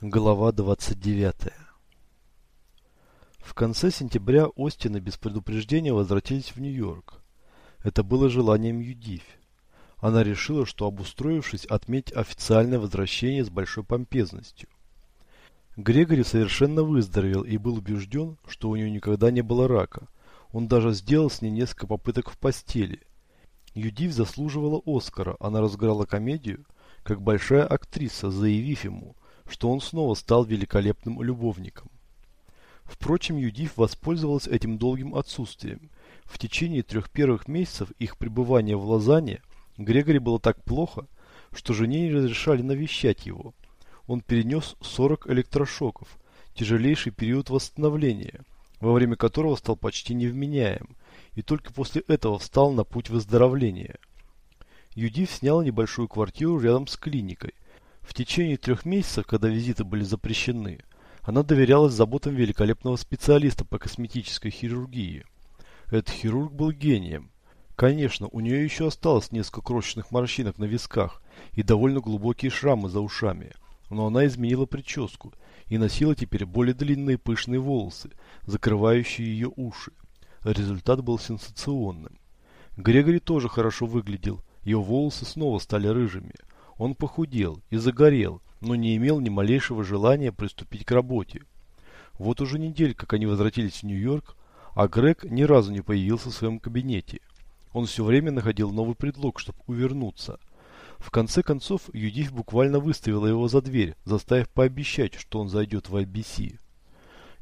Глава 29 В конце сентября Остины без предупреждения возвратились в Нью-Йорк. Это было желанием Юдивь. Она решила, что обустроившись, отметить официальное возвращение с большой помпезностью. Грегори совершенно выздоровел и был убежден, что у него никогда не было рака. Он даже сделал с ней несколько попыток в постели. Юдивь заслуживала Оскара, она разыграла комедию, как большая актриса, заявив ему – что он снова стал великолепным любовником. Впрочем, Юдив воспользовалась этим долгим отсутствием. В течение трех первых месяцев их пребывания в Лозанне Грегори было так плохо, что жене не разрешали навещать его. Он перенес 40 электрошоков, тяжелейший период восстановления, во время которого стал почти невменяем, и только после этого встал на путь выздоровления. Юдив снял небольшую квартиру рядом с клиникой, в течение трех месяцев, когда визиты были запрещены, она доверялась заботам великолепного специалиста по косметической хирургии. Этот хирург был гением. Конечно, у нее еще осталось несколько крошечных морщинок на висках и довольно глубокие шрамы за ушами, но она изменила прическу и носила теперь более длинные пышные волосы, закрывающие ее уши. Результат был сенсационным. Грегори тоже хорошо выглядел, его волосы снова стали рыжими – он похудел и загорел, но не имел ни малейшего желания приступить к работе. Вот уже недель, как они возвратились в Нью-Йорк, а Грег ни разу не появился в своем кабинете. Он все время находил новый предлог, чтобы увернуться. В конце концов, Юдив буквально выставила его за дверь, заставив пообещать, что он зайдет в IBC.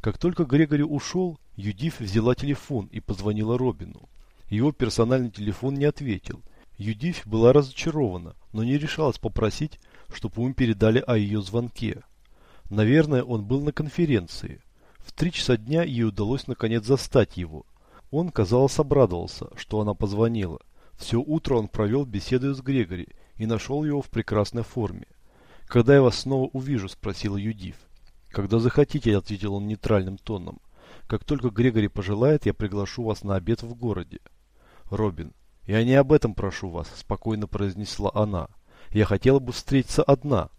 Как только Грегори ушел, Юдив взяла телефон и позвонила Робину. Его персональный телефон не ответил, Юдивь была разочарована, но не решалась попросить, чтобы ему передали о ее звонке. Наверное, он был на конференции. В три часа дня ей удалось наконец застать его. Он, казалось, обрадовался, что она позвонила. Все утро он провел беседой с Грегори и нашел его в прекрасной форме. «Когда я вас снова увижу?» – спросила Юдив. «Когда захотите», – ответил он нейтральным тоном. «Как только Грегори пожелает, я приглашу вас на обед в городе». «Робин, «Я не об этом прошу вас», – спокойно произнесла она. «Я хотела бы встретиться одна».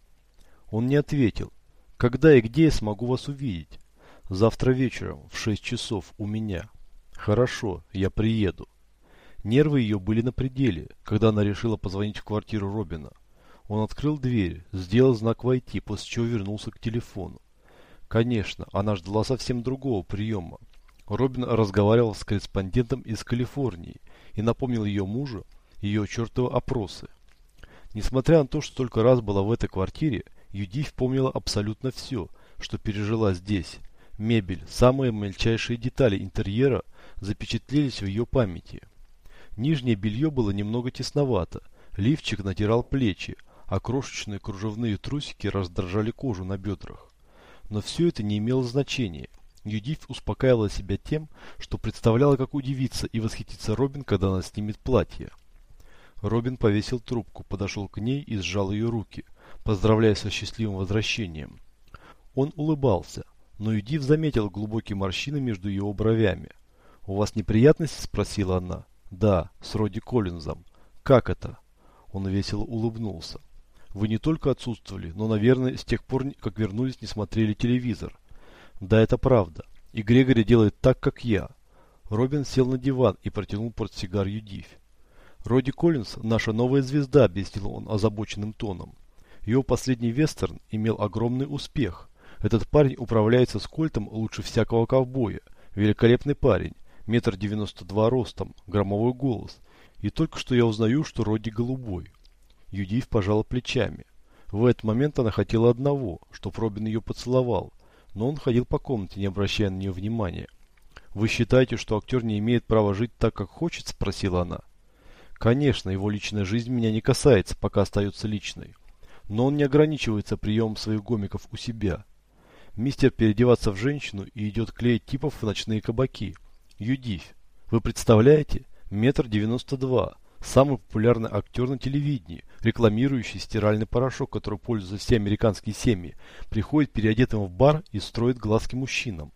Он не ответил. «Когда и где я смогу вас увидеть?» «Завтра вечером, в шесть часов, у меня». «Хорошо, я приеду». Нервы ее были на пределе, когда она решила позвонить в квартиру Робина. Он открыл дверь, сделал знак «Войти», после чего вернулся к телефону. Конечно, она ждала совсем другого приема. Робин разговаривал с корреспондентом из Калифорнии – и напомнил ее мужу ее чертовы опросы. Несмотря на то, что только раз была в этой квартире, Юдив помнила абсолютно все, что пережила здесь. Мебель, самые мельчайшие детали интерьера запечатлелись в ее памяти. Нижнее белье было немного тесновато, лифчик натирал плечи, а крошечные кружевные трусики раздражали кожу на бедрах. Но все это не имело значения – Юдив успокаивала себя тем, что представляла, как удивится и восхитится Робин, когда она снимет платье. Робин повесил трубку, подошел к ней и сжал ее руки, поздравляя со счастливым возвращением. Он улыбался, но Юдив заметил глубокие морщины между его бровями. «У вас неприятности?» – спросила она. «Да, с Роди Коллинзом. Как это?» Он весело улыбнулся. «Вы не только отсутствовали, но, наверное, с тех пор, как вернулись, не смотрели телевизор. Да, это правда. И Грегори делает так, как я. Робин сел на диван и протянул портсигар Юдивь. Роди Коллинз – наша новая звезда, объяснил он озабоченным тоном. Его последний вестерн имел огромный успех. Этот парень управляется с кольтом лучше всякого ковбоя. Великолепный парень, метр девяносто два ростом, громовой голос. И только что я узнаю, что Роди голубой. Юдив пожала плечами. В этот момент она хотела одного, чтоб Робин ее поцеловал – но он ходил по комнате, не обращая на нее внимания. «Вы считаете, что актер не имеет права жить так, как хочет?» – спросила она. «Конечно, его личная жизнь меня не касается, пока остается личной. Но он не ограничивается приемом своих гомиков у себя. Мистер переодеваться в женщину и идет клеить типов в ночные кабаки. Юдивь. Вы представляете? Метр девяносто два самый популярный актер на телевидении, рекламирующий стиральный порошок, который пользуются все американские семьи, приходит переодетым в бар и строит глазки мужчинам.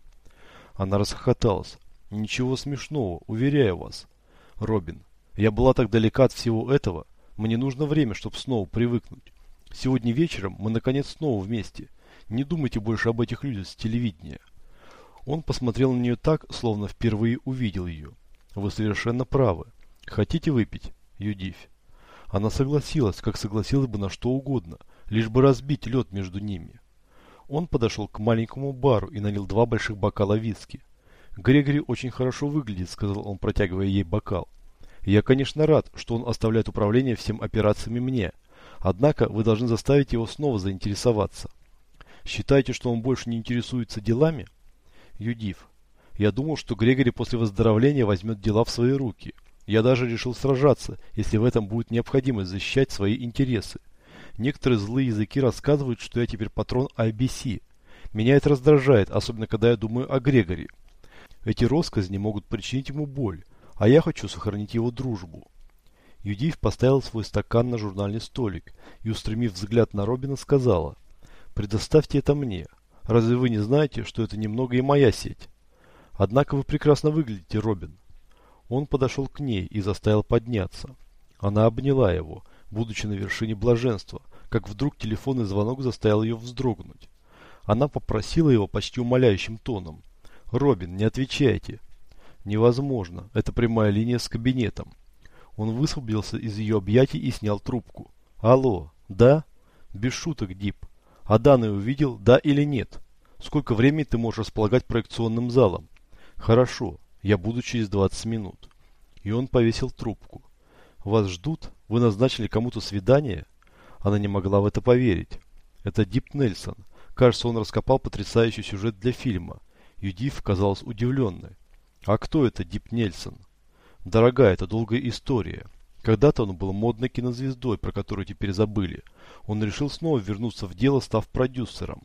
Она расхохоталась. Ничего смешного, уверяю вас. Робин, я была так далека от всего этого, мне нужно время, чтобы снова привыкнуть. Сегодня вечером мы наконец снова вместе. Не думайте больше об этих людях с телевидения. Он посмотрел на нее так, словно впервые увидел ее. Вы совершенно правы. Хотите выпить, Юдивь? Она согласилась, как согласилась бы на что угодно, лишь бы разбить лед между ними. Он подошел к маленькому бару и налил два больших бокала виски. «Грегори очень хорошо выглядит», — сказал он, протягивая ей бокал. «Я, конечно, рад, что он оставляет управление всем операциями мне. Однако вы должны заставить его снова заинтересоваться. Считаете, что он больше не интересуется делами?» Юдив. «Я думал, что Грегори после выздоровления возьмет дела в свои руки. Я даже решил сражаться, если в этом будет необходимость защищать свои интересы. Некоторые злые языки рассказывают, что я теперь патрон IBC. Меня это раздражает, особенно когда я думаю о Грегоре. Эти россказни могут причинить ему боль, а я хочу сохранить его дружбу. Юдив поставил свой стакан на журнальный столик и, устремив взгляд на Робина, сказала, «Предоставьте это мне. Разве вы не знаете, что это немного и моя сеть? Однако вы прекрасно выглядите, Робин». Он подошел к ней и заставил подняться. Она обняла его, будучи на вершине блаженства, как вдруг телефонный звонок заставил ее вздрогнуть. Она попросила его почти умоляющим тоном. «Робин, не отвечайте». «Невозможно. Это прямая линия с кабинетом». Он высвободился из ее объятий и снял трубку. «Алло, да?» «Без шуток, Дип. А данные увидел, да или нет? Сколько времени ты можешь располагать проекционным залом?» «Хорошо. Я буду через 20 минут». И он повесил трубку. «Вас ждут? Вы назначили кому-то свидание?» Она не могла в это поверить. Это Дип Нельсон. Кажется, он раскопал потрясающий сюжет для фильма. Юдив казалась удивленной. «А кто это Дип Нельсон?» «Дорогая, это долгая история. Когда-то он был модной кинозвездой, про которую теперь забыли. Он решил снова вернуться в дело, став продюсером.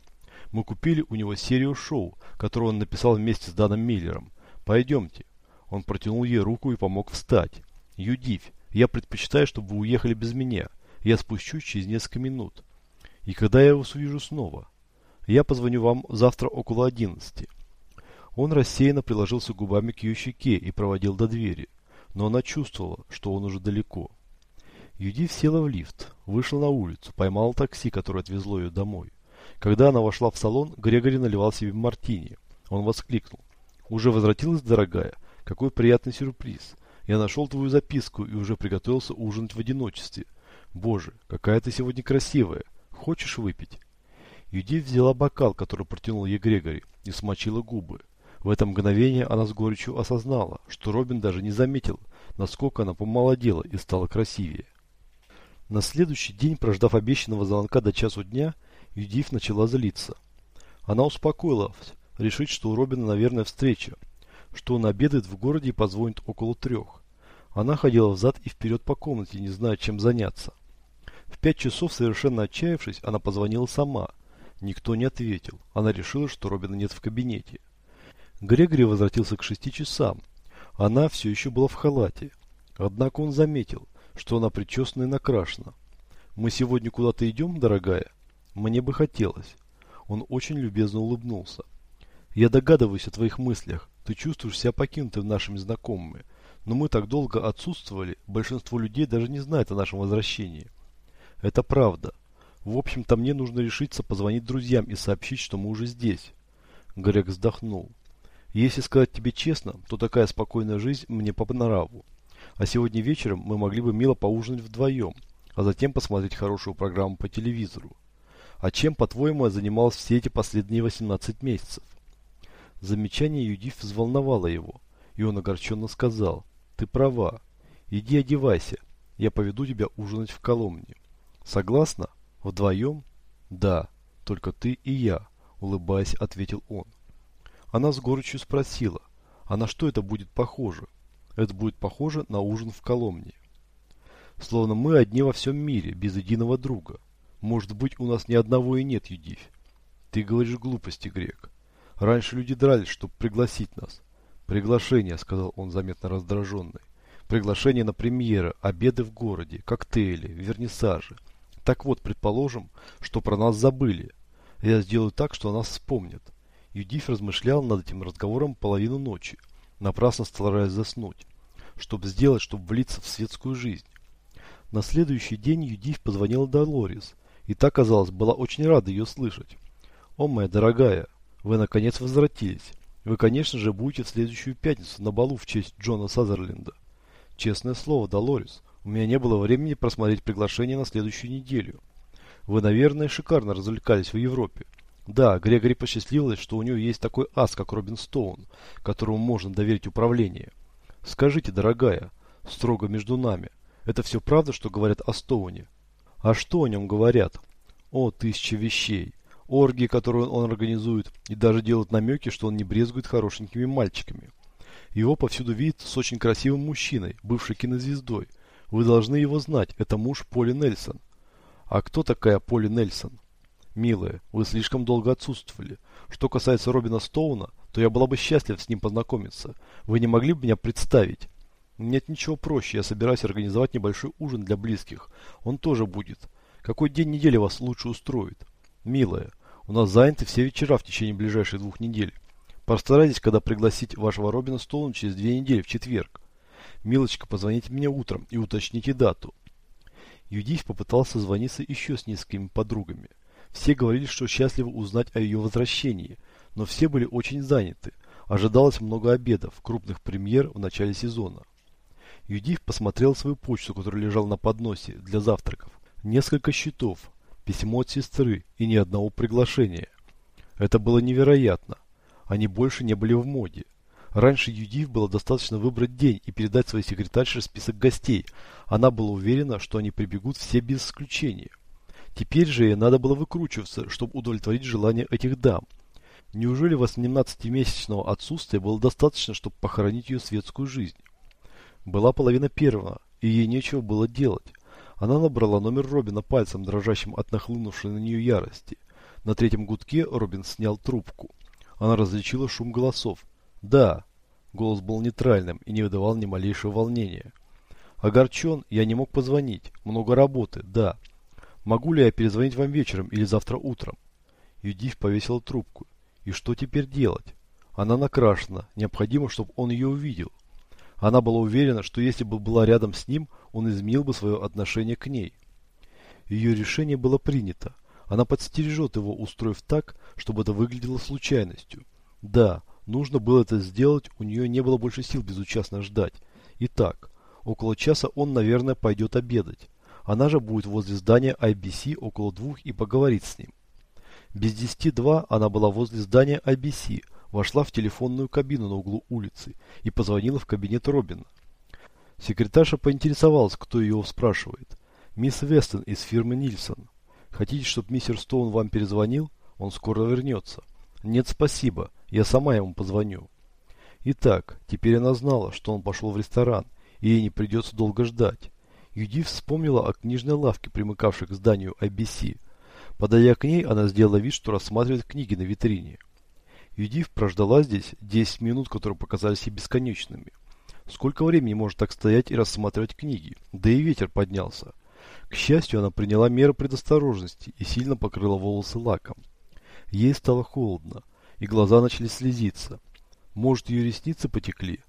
Мы купили у него серию шоу, которую он написал вместе с Даном Миллером. Пойдемте». Он протянул ей руку и помог встать. «Юдивь, я предпочитаю, чтобы вы уехали без меня. Я спущусь через несколько минут. И когда я вас увижу снова? Я позвоню вам завтра около одиннадцати». Он рассеянно приложился губами к ее щеке и проводил до двери, но она чувствовала, что он уже далеко. Юдив села в лифт, вышла на улицу, поймала такси, которое отвезло ее домой. Когда она вошла в салон, Грегори наливал себе мартини. Он воскликнул. «Уже возвратилась, дорогая? Какой приятный сюрприз! Я нашел твою записку и уже приготовился ужинать в одиночестве. Боже, какая ты сегодня красивая! Хочешь выпить?» Юдив взяла бокал, который протянул ей Грегори, и смочила губы. В это мгновение она с горечью осознала, что Робин даже не заметил, насколько она помолодела и стала красивее. На следующий день, прождав обещанного звонка до часу дня, Юдив начала злиться. Она успокоилась, решить, что у Робина, наверное, встреча, что он обедает в городе и позвонит около трех. Она ходила взад и вперед по комнате, не зная, чем заняться. В пять часов, совершенно отчаявшись, она позвонила сама. Никто не ответил. Она решила, что Робина нет в кабинете. Грегори возвратился к шести часам. Она все еще была в халате. Однако он заметил, что она причесана и накрашена. «Мы сегодня куда-то идем, дорогая?» «Мне бы хотелось». Он очень любезно улыбнулся. «Я догадываюсь о твоих мыслях. Ты чувствуешь себя покинутым нашими знакомыми. Но мы так долго отсутствовали, большинство людей даже не знает о нашем возвращении. Это правда. В общем-то, мне нужно решиться позвонить друзьям и сообщить, что мы уже здесь. Грег вздохнул. Если сказать тебе честно, то такая спокойная жизнь мне по нраву. А сегодня вечером мы могли бы мило поужинать вдвоем, а затем посмотреть хорошую программу по телевизору. А чем, по-твоему, я занимался все эти последние 18 месяцев? Замечание Юдив взволновало его, и он огорченно сказал, «Ты права. Иди одевайся, я поведу тебя ужинать в Коломне». «Согласна? Вдвоем?» «Да, только ты и я», улыбаясь, ответил он. Она с горечью спросила, а на что это будет похоже? Это будет похоже на ужин в Коломне. Словно мы одни во всем мире, без единого друга. Может быть, у нас ни одного и нет, Юдивь. Ты говоришь глупости, Грек. Раньше люди дрались, чтобы пригласить нас. Приглашение, сказал он заметно раздраженный. Приглашение на премьеры, обеды в городе, коктейли, вернисажи. Так вот, предположим, что про нас забыли. Я сделаю так, что нас вспомнят. Юдиф размышлял над этим разговором половину ночи, напрасно стараясь заснуть, чтобы сделать, чтобы влиться в светскую жизнь. На следующий день Юдиф позвонила Долорис, и та, казалось, была очень рада ее слышать. О, моя дорогая, вы наконец возвратились. Вы, конечно же, будете в следующую пятницу на балу в честь Джона Сазерленда. Честное слово, Долорес, у меня не было времени просмотреть приглашение на следующую неделю. Вы, наверное, шикарно развлекались в Европе. Да, Грегори посчастливилось, что у него есть такой ас, как Робин Стоун, которому можно доверить управление. Скажите, дорогая, строго между нами, это все правда, что говорят о Стоуне? А что о нем говорят? О, тысяча вещей оргии, которые он организует, и даже делает намеки, что он не брезгует хорошенькими мальчиками. Его повсюду видят с очень красивым мужчиной, бывшей кинозвездой. Вы должны его знать, это муж Поли Нельсон. А кто такая Поли Нельсон? Милая, вы слишком долго отсутствовали. Что касается Робина Стоуна, то я была бы счастлив с ним познакомиться. Вы не могли бы меня представить? Нет ничего проще, я собираюсь организовать небольшой ужин для близких. Он тоже будет. Какой день недели вас лучше устроит? Милая, у нас заняты все вечера в течение ближайших двух недель. Постарайтесь, когда пригласить вашего Робина Стоуна через две недели в четверг. Милочка, позвоните мне утром и уточните дату. Юдив попытался звониться еще с несколькими подругами. Все говорили, что счастливы узнать о ее возвращении, но все были очень заняты. Ожидалось много обедов, крупных премьер в начале сезона. Юдив посмотрел свою почту, которая лежала на подносе для завтраков. Несколько счетов, письмо от сестры и ни одного приглашения. Это было невероятно. Они больше не были в моде. Раньше Юдив было достаточно выбрать день и передать своей секретарше список гостей. Она была уверена, что они прибегут все без исключения. Теперь же ей надо было выкручиваться, чтобы удовлетворить желания этих дам. Неужели 18-месячного отсутствия было достаточно, чтобы похоронить ее светскую жизнь? Была половина первого, и ей нечего было делать. Она набрала номер Робина пальцем, дрожащим от нахлынувшей на нее ярости. На третьем гудке Робин снял трубку. Она различила шум голосов. «Да». Голос был нейтральным и не выдавал ни малейшего волнения. «Огорчен, я не мог позвонить. Много работы, да. Могу ли я перезвонить вам вечером или завтра утром?» Юдив повесила трубку. «И что теперь делать?» Она накрашена. Необходимо, чтобы он ее увидел. Она была уверена, что если бы была рядом с ним, он изменил бы свое отношение к ней. Ее решение было принято. Она подстережет его, устроив так, чтобы это выглядело случайностью. Да, нужно было это сделать, у нее не было больше сил безучастно ждать. Итак, около часа он, наверное, пойдет обедать. Она же будет возле здания IBC около двух и поговорит с ним. Без десяти два она была возле здания IBC, вошла в телефонную кабину на углу улицы и позвонила в кабинет Робина. Секретарша поинтересовалась, кто ее спрашивает. «Мисс Вестон из фирмы Нильсон. Хотите, чтобы мистер Стоун вам перезвонил? Он скоро вернется». «Нет, спасибо. Я сама ему позвоню». Итак, теперь она знала, что он пошел в ресторан, и ей не придется долго ждать. Юди вспомнила о книжной лавке, примыкавшей к зданию IBC. Подойдя к ней, она сделала вид, что рассматривает книги на витрине. Юдив прождала здесь 10 минут, которые показались ей бесконечными. Сколько времени может так стоять и рассматривать книги? Да и ветер поднялся. К счастью, она приняла меры предосторожности и сильно покрыла волосы лаком. Ей стало холодно, и глаза начали слезиться. Может, ее ресницы потекли?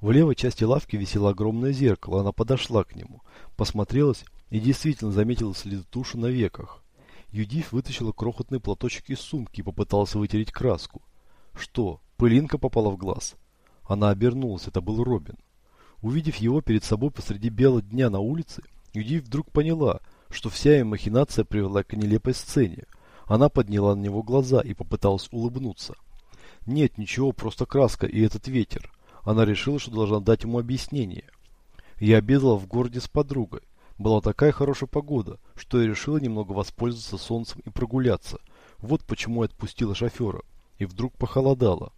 В левой части лавки висело огромное зеркало, она подошла к нему, посмотрелась и действительно заметила следы туши на веках. Юдив вытащила крохотный платочек из сумки и попыталась вытереть краску. Что, пылинка попала в глаз? Она обернулась, это был Робин. Увидев его перед собой посреди белого дня на улице, Юдив вдруг поняла, что вся ее махинация привела к нелепой сцене. Она подняла на него глаза и попыталась улыбнуться. Нет, ничего, просто краска и этот ветер. Она решила, что должна дать ему объяснение. Я обедала в городе с подругой. Была такая хорошая погода, что я решила немного воспользоваться солнцем и прогуляться. Вот почему я отпустила шофера и вдруг похолодало.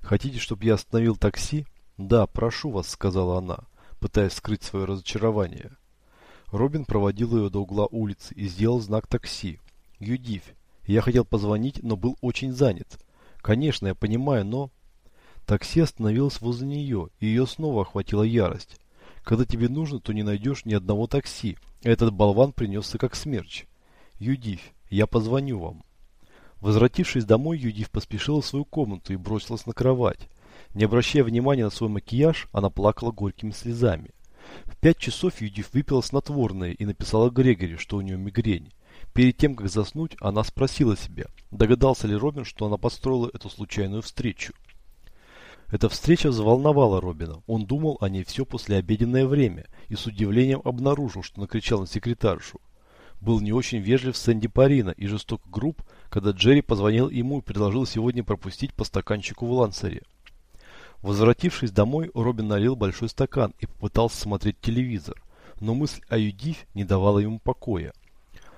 «Хотите, чтобы я остановил такси?» «Да, прошу вас», — сказала она, пытаясь скрыть свое разочарование. Робин проводил ее до угла улицы и сделал знак такси. «Юдив, я хотел позвонить, но был очень занят. Конечно, я понимаю, но...» Такси остановилось возле нее, и ее снова охватила ярость. Когда тебе нужно, то не найдешь ни одного такси. Этот болван принесся как смерч. Юдив, я позвоню вам. Возвратившись домой, Юдив поспешила в свою комнату и бросилась на кровать. Не обращая внимания на свой макияж, она плакала горькими слезами. В пять часов Юдив выпила снотворное и написала Грегори, что у нее мигрень. Перед тем, как заснуть, она спросила себя, догадался ли Робин, что она подстроила эту случайную встречу. Эта встреча взволновала Робина. Он думал о ней все после обеденное время и с удивлением обнаружил, что накричал на секретаршу. Был не очень вежлив Сэнди Парина и жесток груб, когда Джерри позвонил ему и предложил сегодня пропустить по стаканчику в Лансере. Возвратившись домой, Робин налил большой стакан и попытался смотреть телевизор, но мысль о Юдив не давала ему покоя.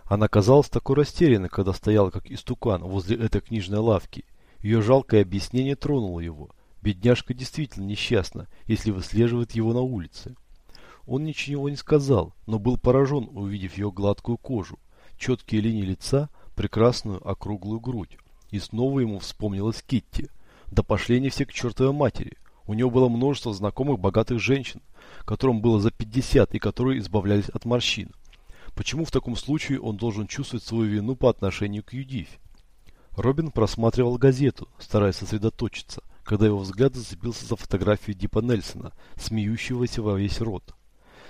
Она казалась такой растерянной, когда стояла как истукан возле этой книжной лавки. Ее жалкое объяснение тронуло его. Бедняжка действительно несчастна, если выслеживает его на улице. Он ничего не сказал, но был поражен, увидев ее гладкую кожу, четкие линии лица, прекрасную округлую грудь. И снова ему вспомнилась Китти. Да пошли они все к чертовой матери. У него было множество знакомых богатых женщин, которым было за 50 и которые избавлялись от морщин. Почему в таком случае он должен чувствовать свою вину по отношению к Юдивь? Робин просматривал газету, стараясь сосредоточиться, когда его взгляд зацепился за фотографию Дипа Нельсона, смеющегося во весь рот.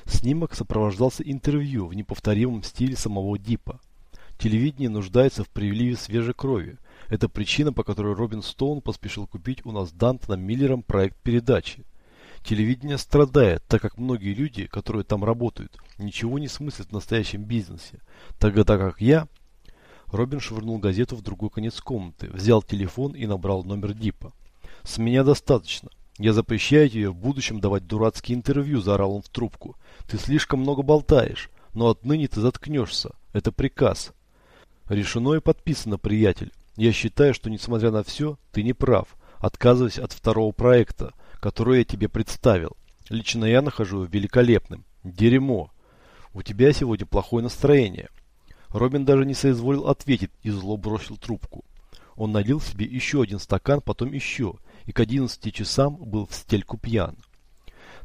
Снимок сопровождался интервью в неповторимом стиле самого Дипа. Телевидение нуждается в приливе свежей крови. Это причина, по которой Робин Стоун поспешил купить у нас Дантона Миллером проект передачи. Телевидение страдает, так как многие люди, которые там работают, ничего не смыслят в настоящем бизнесе. Тогда как я... Робин швырнул газету в другой конец комнаты, взял телефон и набрал номер Дипа. «С меня достаточно. Я запрещаю тебе в будущем давать дурацкие интервью», – заорал он в трубку. «Ты слишком много болтаешь, но отныне ты заткнешься. Это приказ». «Решено и подписано, приятель. Я считаю, что, несмотря на все, ты не прав, отказываясь от второго проекта, который я тебе представил. Лично я нахожу его великолепным. Дерьмо. У тебя сегодня плохое настроение. Робин даже не соизволил ответить и зло бросил трубку. Он налил себе еще один стакан, потом еще, и к 11 часам был в стельку пьян.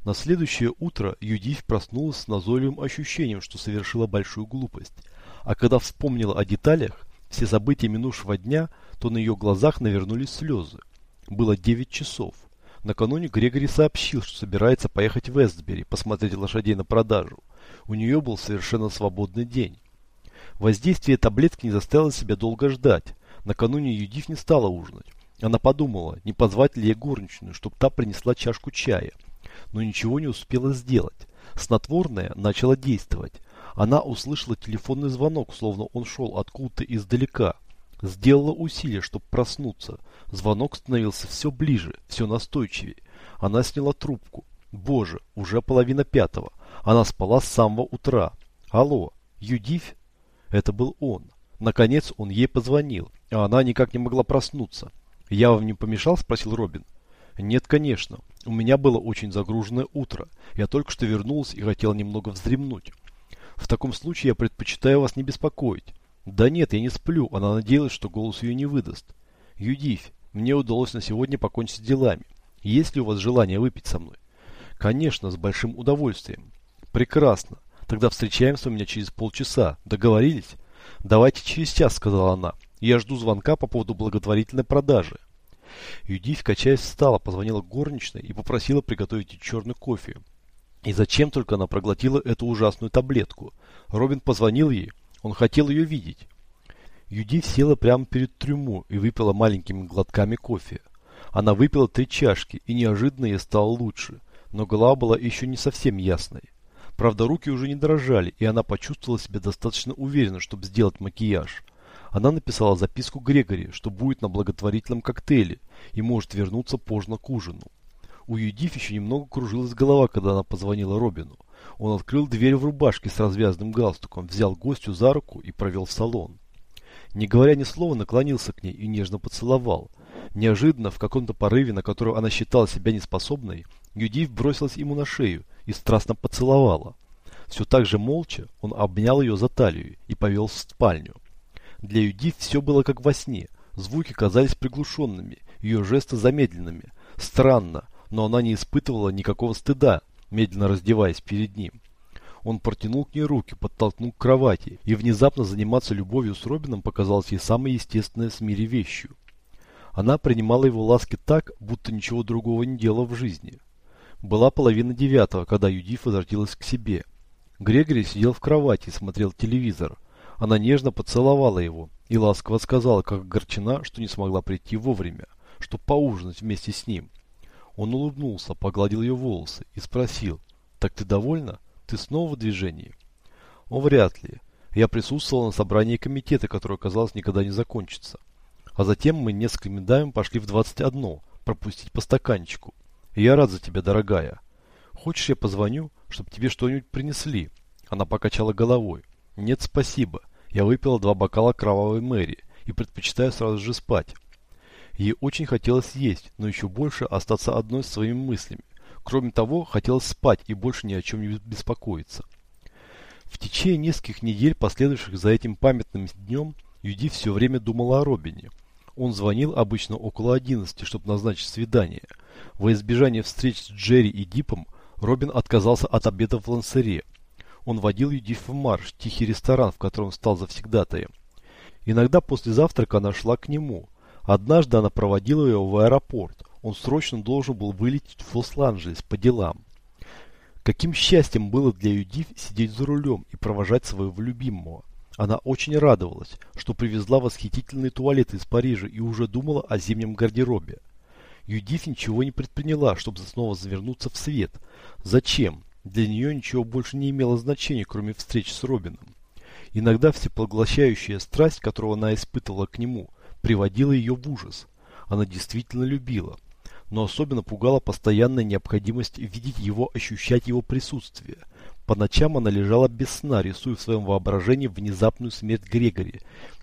На следующее утро Юдив проснулась с назойливым ощущением, что совершила большую глупость. А когда вспомнила о деталях, все события минувшего дня, то на ее глазах навернулись слезы. Было 9 часов. Накануне Грегори сообщил, что собирается поехать в Эстбери, посмотреть лошадей на продажу. У нее был совершенно свободный день. Воздействие таблетки не заставило себя долго ждать. Накануне Юдив не стала ужинать. Она подумала, не позвать ли ей горничную, чтобы та принесла чашку чая. Но ничего не успела сделать. Снотворное начало действовать. Она услышала телефонный звонок, словно он шел откуда-то издалека. Сделала усилие, чтобы проснуться. Звонок становился все ближе, все настойчивее. Она сняла трубку. Боже, уже половина пятого. Она спала с самого утра. Алло, Юдивь? Это был он. Наконец он ей позвонил, а она никак не могла проснуться. «Я вам не помешал?» – спросил Робин. «Нет, конечно. У меня было очень загруженное утро. Я только что вернулся и хотел немного вздремнуть. В таком случае я предпочитаю вас не беспокоить. Да нет, я не сплю. Она надеялась, что голос ее не выдаст. Юдивь, мне удалось на сегодня покончить с делами. Есть ли у вас желание выпить со мной? Конечно, с большим удовольствием. Прекрасно. Тогда встречаемся у меня через полчаса. Договорились? Давайте через час, сказала она. Я жду звонка по поводу благотворительной продажи. Юдивь, качаясь, встала, позвонила горничной и попросила приготовить черный кофе. И зачем только она проглотила эту ужасную таблетку? Робин позвонил ей. Он хотел ее видеть. Юдив села прямо перед трюму и выпила маленькими глотками кофе. Она выпила три чашки, и неожиданно ей стало лучше, но голова была еще не совсем ясной. Правда, руки уже не дрожали, и она почувствовала себя достаточно уверенно, чтобы сделать макияж. Она написала записку Грегори, что будет на благотворительном коктейле и может вернуться поздно к ужину. У Юдив еще немного кружилась голова, когда она позвонила Робину. Он открыл дверь в рубашке с развязанным галстуком, взял гостю за руку и провел в салон. Не говоря ни слова, наклонился к ней и нежно поцеловал. Неожиданно, в каком-то порыве, на который она считала себя неспособной, Юдив бросилась ему на шею и страстно поцеловала. Все так же молча он обнял ее за талию и повел в спальню. Для Юдив все было как во сне. Звуки казались приглушенными, ее жесты замедленными. Странно, но она не испытывала никакого стыда, медленно раздеваясь перед ним. Он протянул к ней руки, подтолкнул к кровати, и внезапно заниматься любовью с Робином показалось ей самой естественной в мире вещью. Она принимала его ласки так, будто ничего другого не делала в жизни. Была половина девятого, когда Юдиф возвратилась к себе. Грегори сидел в кровати и смотрел телевизор. Она нежно поцеловала его и ласково сказала, как огорчена, что не смогла прийти вовремя, чтобы поужинать вместе с ним. Он улыбнулся, погладил ее волосы и спросил, «Так ты довольна? Ты снова в движении?» «О, вряд ли. Я присутствовал на собрании комитета, которое, казалось, никогда не закончится. А затем мы несколькими дамами пошли в 21, пропустить по стаканчику. Я рад за тебя, дорогая. Хочешь, я позвоню, чтобы тебе что-нибудь принесли?» Она покачала головой. «Нет, спасибо. Я выпила два бокала кровавой Мэри и предпочитаю сразу же спать». Ей очень хотелось есть, но еще больше остаться одной с своими мыслями. Кроме того, хотелось спать и больше ни о чем не беспокоиться. В течение нескольких недель, последовавших за этим памятным днем, Юди все время думала о Робине. Он звонил обычно около 11, чтобы назначить свидание. Во избежание встреч с Джерри и Дипом, Робин отказался от обеда в Лансере. Он водил Юдив в Марш, тихий ресторан, в котором стал завсегдатаем. Иногда после завтрака она шла к нему. Однажды она проводила его в аэропорт. Он срочно должен был вылететь в Лос-Анджелес по делам. Каким счастьем было для Юдив сидеть за рулем и провожать своего любимого. Она очень радовалась, что привезла восхитительные туалеты из Парижа и уже думала о зимнем гардеробе. Юдив ничего не предприняла, чтобы снова завернуться в свет. Зачем? Для нее ничего больше не имело значения, кроме встреч с Робином. Иногда всепоглощающая страсть, которую она испытывала к нему, приводила ее в ужас. Она действительно любила но особенно пугала постоянная необходимость видеть его, ощущать его присутствие. По ночам она лежала без сна, рисуя в своем воображении внезапную смерть Грегори,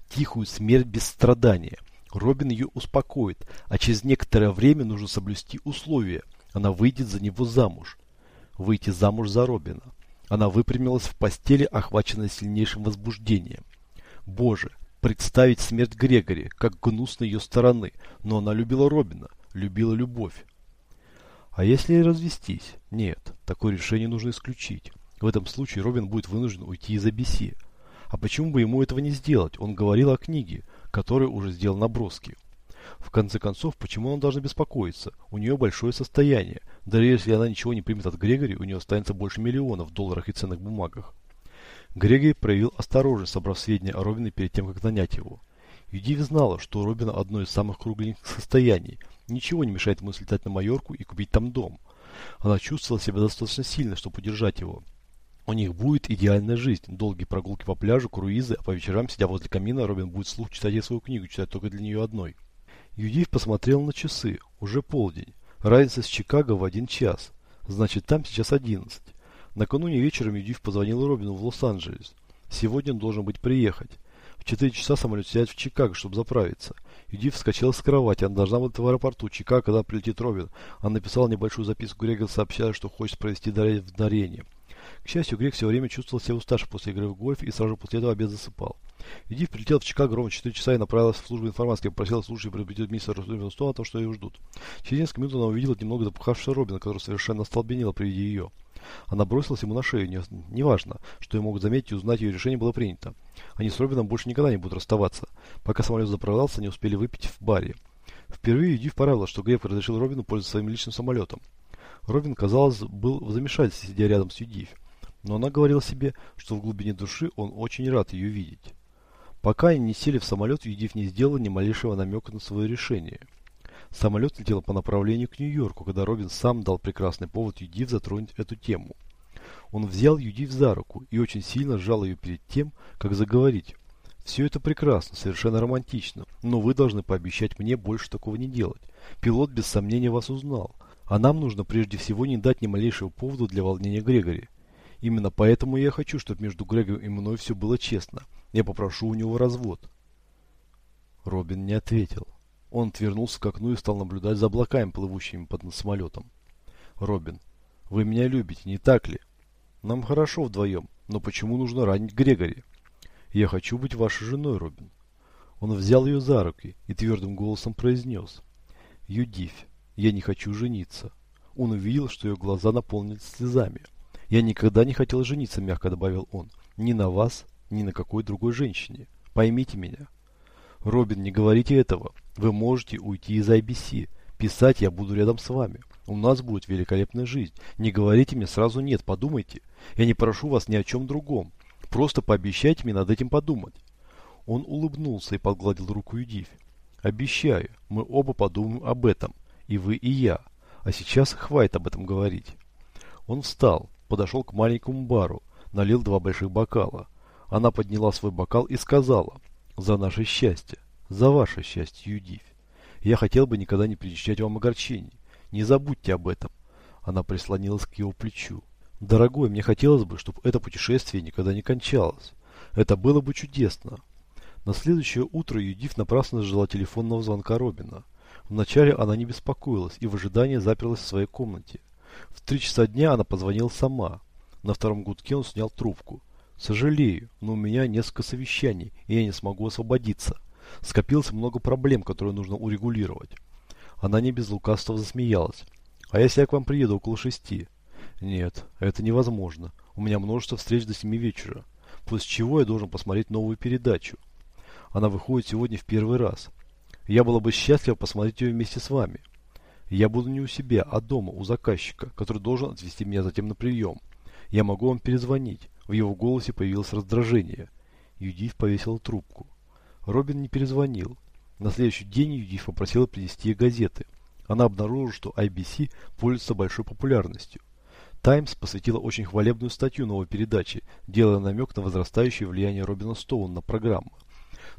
тихую смерть без страдания. Робин ее успокоит, а через некоторое время нужно соблюсти условия. Она выйдет за него замуж. Выйти замуж за Робина. Она выпрямилась в постели, охваченная сильнейшим возбуждением. Боже, представить смерть Грегори, как гнусно ее стороны, но она любила Робина любила любовь. А если развестись? Нет, такое решение нужно исключить. В этом случае Робин будет вынужден уйти из Абиси. А почему бы ему этого не сделать? Он говорил о книге, которой уже сделал наброски. В конце концов, почему он должен беспокоиться? У нее большое состояние. Даже если она ничего не примет от Грегори, у нее останется больше миллионов в долларах и ценных бумагах. Грегори проявил осторожность, собрав сведения о Робине перед тем, как нанять его. Юдив знала, что у Робина одно из самых кругленьких состояний – Ничего не мешает ему слетать на Майорку и купить там дом. Она чувствовала себя достаточно сильно, чтобы удержать его. У них будет идеальная жизнь. Долгие прогулки по пляжу, круизы, а по вечерам, сидя возле камина, Робин будет вслух читать ей свою книгу, читать только для нее одной. Юдив посмотрел на часы. Уже полдень. Разница с Чикаго в один час. Значит, там сейчас одиннадцать. Накануне вечером Юдив позвонил Робину в Лос-Анджелес. Сегодня он должен быть приехать. В четыре часа самолет сядет в Чикаго, чтобы заправиться. Юди вскочила с кровати. Она должна быть в аэропорту Чикаго, когда прилетит Робин. Она написала небольшую записку Грега, сообщая, что хочет провести дарение. К счастью, Грег все время чувствовал себя уставшим после игры в гольф и сразу после этого обед засыпал. Юдив прилетел в Чикаго ровно 4 часа и направилась в службу информации, попросила слушать предупредить мистера Ливингстона о том, что ее ждут. Через несколько минут она увидела немного запухавшего Робина, который совершенно остолбенела при виде ее. Она бросилась ему на шею. Не, неважно, что ее могут заметить и узнать, ее решение было принято. Они с Робином больше никогда не будут расставаться. Пока самолет заправлялся, они успели выпить в баре. Впервые Юдив порадовалась, что Греф разрешил Робину пользоваться своим личным самолетом. Робин, казалось, был в замешательстве, сидя рядом с Юдив. Но она говорила себе, что в глубине души он очень рад ее видеть. Пока они не сели в самолет, Юдив не сделала ни малейшего намека на свое решение. Самолет летел по направлению к Нью-Йорку, когда Робин сам дал прекрасный повод Юдив затронуть эту тему. Он взял Юдив за руку и очень сильно сжал ее перед тем, как заговорить. Все это прекрасно, совершенно романтично, но вы должны пообещать мне больше такого не делать. Пилот без сомнения вас узнал, а нам нужно прежде всего не дать ни малейшего повода для волнения Грегори. Именно поэтому я хочу, чтобы между Грегом и мной все было честно. Я попрошу у него развод. Робин не ответил. Он отвернулся к окну и стал наблюдать за облаками, плывущими под самолетом. «Робин, вы меня любите, не так ли? Нам хорошо вдвоем, но почему нужно ранить Грегори? Я хочу быть вашей женой, Робин». Он взял ее за руки и твердым голосом произнес. «Юдивь, я не хочу жениться». Он увидел, что ее глаза наполнились слезами. «Я никогда не хотел жениться», — мягко добавил он. «Ни на вас, ни на какой другой женщине. Поймите меня». «Робин, не говорите этого. Вы можете уйти из IBC. Писать я буду рядом с вами. У нас будет великолепная жизнь. Не говорите мне сразу нет, подумайте. Я не прошу вас ни о чем другом. Просто пообещайте мне над этим подумать. Он улыбнулся и погладил руку Юдивь. Обещаю, мы оба подумаем об этом. И вы, и я. А сейчас хватит об этом говорить. Он встал, подошел к маленькому бару, налил два больших бокала. Она подняла свой бокал и сказала, «За наше счастье, за ваше счастье, Юдивь. Я хотел бы никогда не причинять вам огорчений. Не забудьте об этом». Она прислонилась к его плечу. «Дорогой, мне хотелось бы, чтобы это путешествие никогда не кончалось. Это было бы чудесно». На следующее утро Юдив напрасно ждала телефонного звонка Робина. Вначале она не беспокоилась и в ожидании заперлась в своей комнате. В три часа дня она позвонила сама. На втором гудке он снял трубку. «Сожалею, но у меня несколько совещаний, и я не смогу освободиться. Скопилось много проблем, которые нужно урегулировать». Она не без лукавства засмеялась. «А если я к вам приеду около шести?» «Нет, это невозможно. У меня множество встреч до семи вечера. После чего я должен посмотреть новую передачу. Она выходит сегодня в первый раз. Я была бы счастлива посмотреть ее вместе с вами. Я буду не у себя, а дома, у заказчика, который должен отвезти меня затем на прием. Я могу вам перезвонить. В его голосе появилось раздражение. Юдив повесила трубку. Робин не перезвонил. На следующий день Юдив попросила принести ей газеты. Она обнаружила, что IBC пользуется большой популярностью. Таймс посвятила очень хвалебную статью новой передачи, делая намек на возрастающее влияние Робина Стоуна на программу.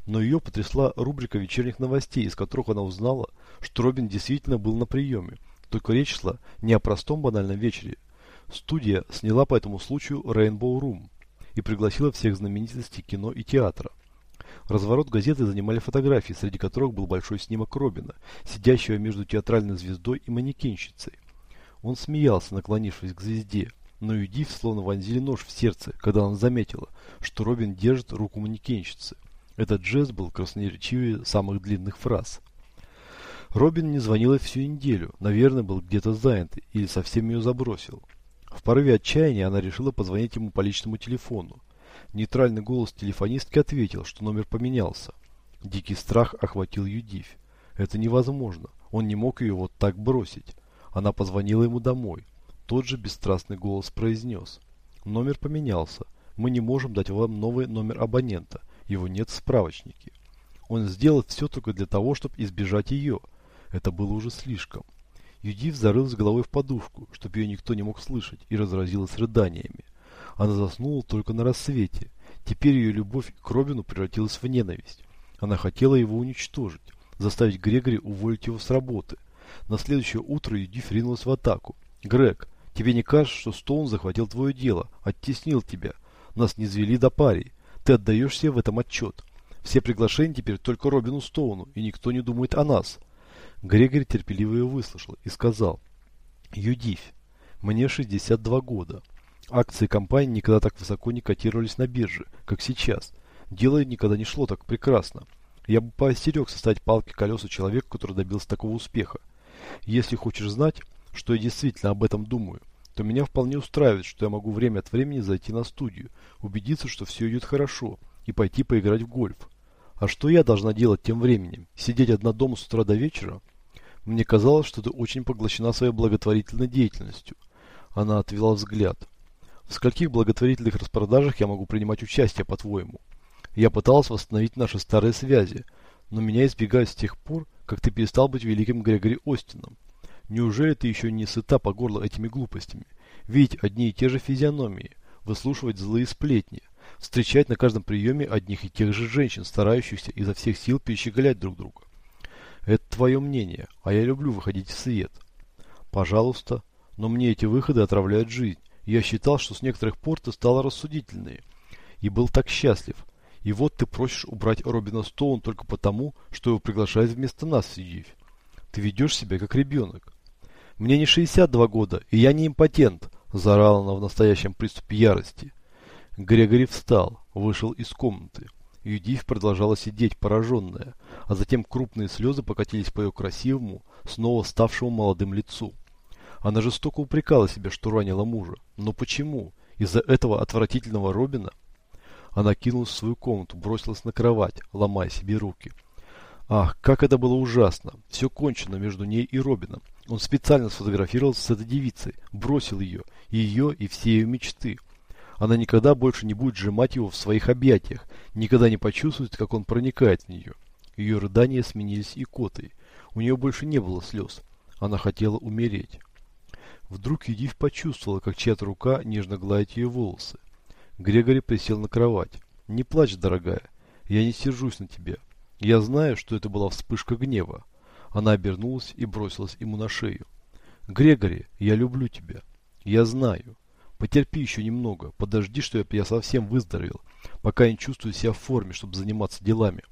Но ее потрясла рубрика вечерних новостей, из которых она узнала, что Робин действительно был на приеме. Только речь шла не о простом банальном вечере. Студия сняла по этому случаю Rainbow Room и пригласила всех знаменитостей кино и театра. Разворот газеты занимали фотографии, среди которых был большой снимок Робина, сидящего между театральной звездой и манекенщицей. Он смеялся, наклонившись к звезде, но Юдив словно вонзили нож в сердце, когда она заметила, что Робин держит руку манекенщицы. Этот жест был красноречивее самых длинных фраз. Робин не звонил всю неделю, наверное, был где-то занят или совсем ее забросил. В порыве отчаяния она решила позвонить ему по личному телефону. Нейтральный голос телефонистки ответил, что номер поменялся. Дикий страх охватил Юдивь. Это невозможно. Он не мог ее вот так бросить. Она позвонила ему домой. Тот же бесстрастный голос произнес. Номер поменялся. Мы не можем дать вам новый номер абонента его нет в справочнике. Он сделал все только для того, чтобы избежать ее. Это было уже слишком. Юдив зарылась головой в подушку, чтобы ее никто не мог слышать, и разразилась рыданиями. Она заснула только на рассвете. Теперь ее любовь к Робину превратилась в ненависть. Она хотела его уничтожить, заставить Грегори уволить его с работы. На следующее утро Юдив ринулась в атаку. «Грег, тебе не кажется, что Стоун захватил твое дело, оттеснил тебя? Нас не звели до пари. Ты отдаешь себе в этом отчет. Все приглашения теперь только Робину Стоуну, и никто не думает о нас. Грегори терпеливо ее выслушал и сказал. Юдивь, мне 62 года. Акции компании никогда так высоко не котировались на бирже, как сейчас. Дело никогда не шло так прекрасно. Я бы поостерегся стать палки колеса человека, который добился такого успеха. Если хочешь знать, что я действительно об этом думаю, то меня вполне устраивает, что я могу время от времени зайти на студию, убедиться, что все идет хорошо, и пойти поиграть в гольф. А что я должна делать тем временем? Сидеть одна дома с утра до вечера? Мне казалось, что ты очень поглощена своей благотворительной деятельностью. Она отвела взгляд. В скольких благотворительных распродажах я могу принимать участие, по-твоему? Я пыталась восстановить наши старые связи, но меня избегают с тех пор, как ты перестал быть великим Грегори Остином. Неужели ты еще не сыта по горло этими глупостями? Видеть одни и те же физиономии, выслушивать злые сплетни, встречать на каждом приеме одних и тех же женщин, старающихся изо всех сил перещеголять друг друга. Это твое мнение, а я люблю выходить в свет. Пожалуйста, но мне эти выходы отравляют жизнь. Я считал, что с некоторых пор ты стала рассудительной. И был так счастлив. И вот ты просишь убрать Робина Стоун только потому, что его приглашают вместо нас, Сидивь. Ты ведешь себя как ребенок. «Мне не 62 года, и я не импотент!» – заорала она в настоящем приступе ярости. Грегори встал, вышел из комнаты. Юдив продолжала сидеть, пораженная, а затем крупные слезы покатились по ее красивому, снова ставшему молодым лицу. Она жестоко упрекала себя, что ранила мужа. Но почему? Из-за этого отвратительного Робина? Она кинулась в свою комнату, бросилась на кровать, ломая себе руки. Ах, как это было ужасно. Все кончено между ней и Робином. Он специально сфотографировался с этой девицей, бросил ее, ее и все ее мечты. Она никогда больше не будет сжимать его в своих объятиях, никогда не почувствует, как он проникает в нее. Ее рыдания сменились икотой. У нее больше не было слез. Она хотела умереть. Вдруг Юдив почувствовала, как чья-то рука нежно гладит ее волосы. Грегори присел на кровать. «Не плачь, дорогая. Я не сержусь на тебя. Я знаю, что это была вспышка гнева». Она обернулась и бросилась ему на шею. «Грегори, я люблю тебя. Я знаю. Потерпи еще немного. Подожди, что я, я совсем выздоровел, пока не чувствую себя в форме, чтобы заниматься делами.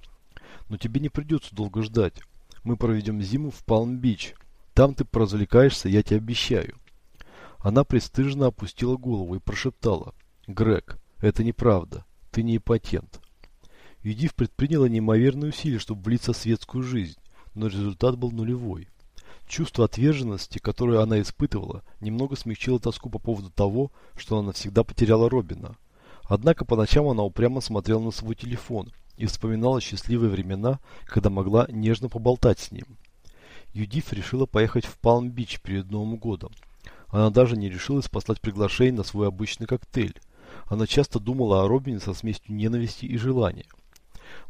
Но тебе не придется долго ждать. Мы проведем зиму в Палм-Бич. Там ты поразвлекаешься, я тебе обещаю». Она пристыженно опустила голову и прошептала. «Грег, это неправда. Ты не импотент». Юдив предприняла неимоверные усилия, чтобы влиться в светскую жизнь, но результат был нулевой. Чувство отверженности, которое она испытывала, немного смягчило тоску по поводу того, что она навсегда потеряла Робина. Однако по ночам она упрямо смотрела на свой телефон и вспоминала счастливые времена, когда могла нежно поболтать с ним. Юдив решила поехать в Палм-Бич перед Новым годом. Она даже не решилась послать приглашение на свой обычный коктейль. Она часто думала о Робине со смесью ненависти и желания.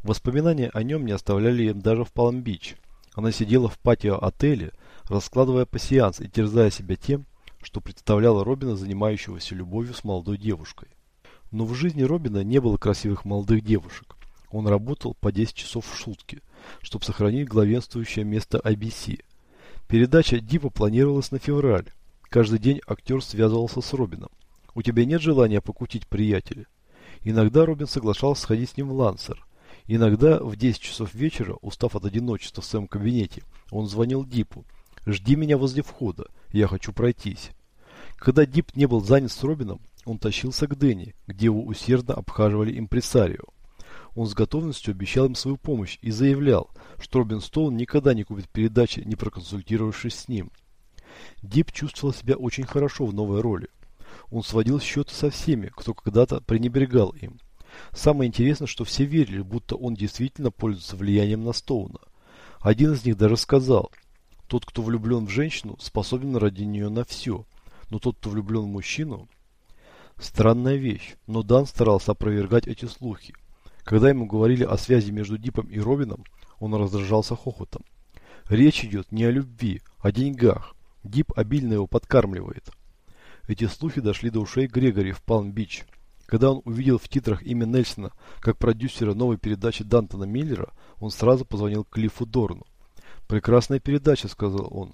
Воспоминания о нем не оставляли им даже в Палм-Бич. Она сидела в патио отеля, раскладывая пассианс и терзая себя тем, что представляла Робина, занимающегося любовью с молодой девушкой. Но в жизни Робина не было красивых молодых девушек. Он работал по 10 часов в сутки, чтобы сохранить главенствующее место IBC. Передача Дипа планировалась на февраль. Каждый день актер связывался с Робином. «У тебя нет желания покутить, приятеля?» Иногда Робин соглашался сходить с ним в Лансер. Иногда в 10 часов вечера, устав от одиночества в своем кабинете, он звонил Дипу. «Жди меня возле входа, я хочу пройтись». Когда Дип не был занят с Робином, он тащился к Дэнни, где его усердно обхаживали импресарио. Он с готовностью обещал им свою помощь и заявлял, что Робин Стоун никогда не купит передачи, не проконсультировавшись с ним. Дип чувствовал себя очень хорошо в новой роли. Он сводил счеты со всеми, кто когда-то пренебрегал им. Самое интересное, что все верили, будто он действительно пользуется влиянием на Стоуна. Один из них даже сказал, тот, кто влюблен в женщину, способен ради нее на все, но тот, кто влюблен в мужчину... Странная вещь, но Дан старался опровергать эти слухи. Когда ему говорили о связи между Дипом и Робином, он раздражался хохотом. Речь идет не о любви, а о деньгах. Дип обильно его подкармливает. Эти слухи дошли до ушей Грегори в Палм-Бич. Когда он увидел в титрах имя Нельсона как продюсера новой передачи Дантона Миллера, он сразу позвонил Клиффу Дорну. «Прекрасная передача», — сказал он.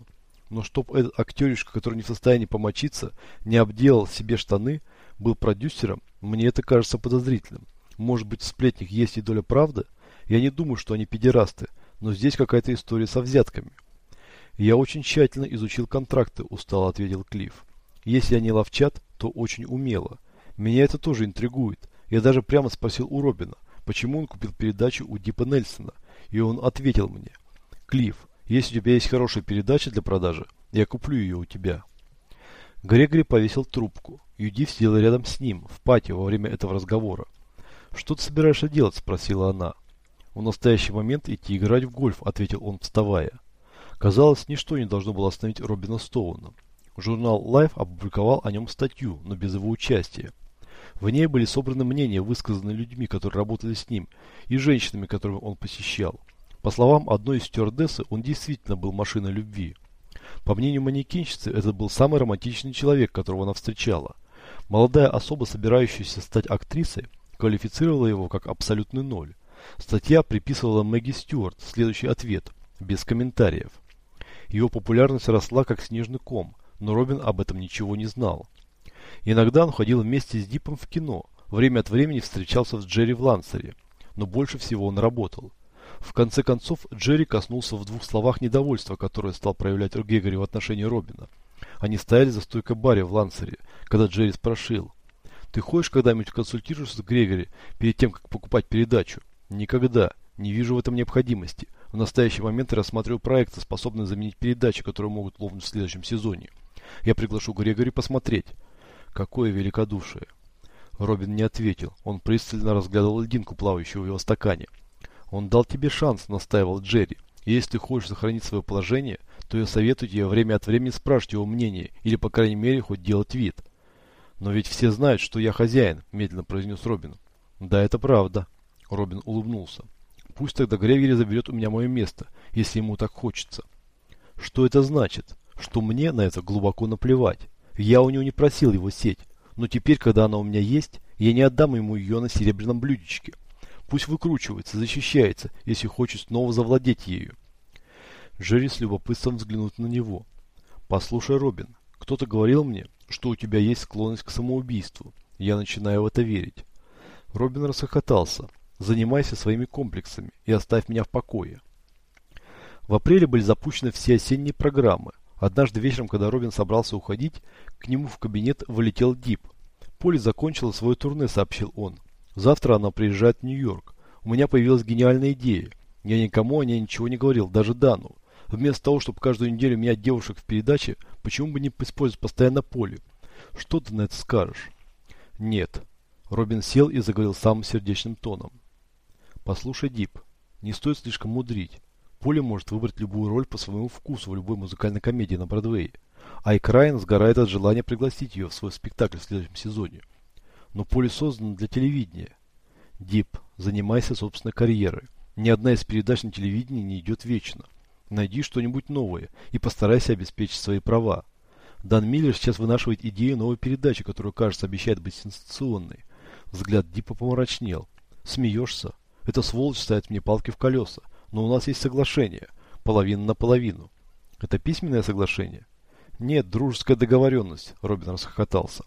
«Но чтоб этот актеришка, который не в состоянии помочиться, не обделал себе штаны, был продюсером, мне это кажется подозрительным. Может быть, в сплетнях есть и доля правды? Я не думаю, что они педерасты, но здесь какая-то история со взятками». «Я очень тщательно изучил контракты», – устало ответил Клифф. «Если они ловчат, то очень умело. Меня это тоже интригует. Я даже прямо спросил у Робина, почему он купил передачу у Дипа Нельсона, и он ответил мне. Клифф, если у тебя есть хорошая передача для продажи, я куплю ее у тебя». Грегори повесил трубку. Юдив сидела рядом с ним, в патио, во время этого разговора. «Что ты собираешься делать?» – спросила она. «В настоящий момент идти играть в гольф», – ответил он, вставая. Казалось, ничто не должно было остановить Робина Стоуна. Журнал Life опубликовал о нем статью, но без его участия. В ней были собраны мнения, высказанные людьми, которые работали с ним, и женщинами, которых он посещал. По словам одной из стюардессы, он действительно был машиной любви. По мнению манекенщицы, это был самый романтичный человек, которого она встречала. Молодая особа, собирающаяся стать актрисой, квалифицировала его как абсолютный ноль. Статья приписывала Мэгги Стюарт следующий ответ, без комментариев. Его популярность росла как снежный ком, но Робин об этом ничего не знал. Иногда он ходил вместе с Дипом в кино, время от времени встречался с Джерри в Лансере, но больше всего он работал. В конце концов, Джерри коснулся в двух словах недовольства, которое стал проявлять Гегори в отношении Робина. Они стояли за стойкой баре в Лансере, когда Джерри спросил, «Ты ходишь когда-нибудь консультируешься с Грегори перед тем, как покупать передачу?» «Никогда. Не вижу в этом необходимости. В настоящий момент я рассматриваю проекты, способные заменить передачи, которые могут ловнуть в следующем сезоне. Я приглашу Грегори посмотреть. Какое великодушие. Робин не ответил. Он пристально разглядывал льдинку, плавающую в его стакане. Он дал тебе шанс, настаивал Джерри. Если ты хочешь сохранить свое положение, то я советую тебе время от времени спрашивать его мнение, или по крайней мере хоть делать вид. Но ведь все знают, что я хозяин, медленно произнес Робин. Да, это правда. Робин улыбнулся. Пусть тогда Грегори заберет у меня мое место, если ему так хочется. Что это значит? Что мне на это глубоко наплевать. Я у него не просил его сеть. Но теперь, когда она у меня есть, я не отдам ему ее на серебряном блюдечке. Пусть выкручивается, защищается, если хочет снова завладеть ею. Джерри с любопытством взглянул на него. «Послушай, Робин, кто-то говорил мне, что у тебя есть склонность к самоубийству. Я начинаю в это верить». Робин расхохотался. «Занимайся своими комплексами и оставь меня в покое». В апреле были запущены все осенние программы. Однажды вечером, когда Робин собрался уходить, к нему в кабинет вылетел Дип. «Поле закончила свое турне», — сообщил он. «Завтра она приезжает в Нью-Йорк. У меня появилась гениальная идея. Я никому о ней ничего не говорил, даже Дану. Вместо того, чтобы каждую неделю менять девушек в передаче, почему бы не использовать постоянно поле? Что ты на это скажешь? Нет. Робин сел и заговорил самым сердечным тоном. Послушай, Дип, не стоит слишком мудрить. Поле может выбрать любую роль по своему вкусу в любой музыкальной комедии на Бродвее. Айк Райан сгорает от желания пригласить ее в свой спектакль в следующем сезоне. Но поле создано для телевидения. Дип, занимайся собственной карьерой. Ни одна из передач на телевидении не идет вечно. Найди что-нибудь новое и постарайся обеспечить свои права. Дан Миллер сейчас вынашивает идею новой передачи, которую, кажется, обещает быть сенсационной. Взгляд Дипа помрачнел. Смеешься? Эта сволочь ставит мне палки в колеса. Но у нас есть соглашение. Половина на половину. Это письменное соглашение? Нет, дружеская договоренность, Робин расхохотался.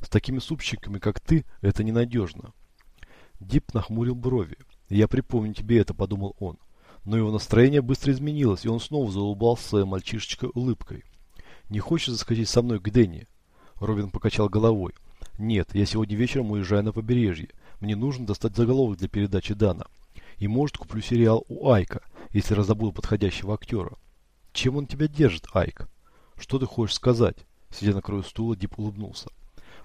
С такими супчиками, как ты, это ненадежно. Дип нахмурил брови. Я припомню тебе это, подумал он но его настроение быстро изменилось, и он снова заулыбался своей мальчишечкой улыбкой. «Не хочешь заскочить со мной к Дэнни?» Робин покачал головой. «Нет, я сегодня вечером уезжаю на побережье. Мне нужно достать заголовок для передачи Дана. И может куплю сериал у Айка, если раздобуду подходящего актера. Чем он тебя держит, Айк? Что ты хочешь сказать?» Сидя на краю стула, Дип улыбнулся.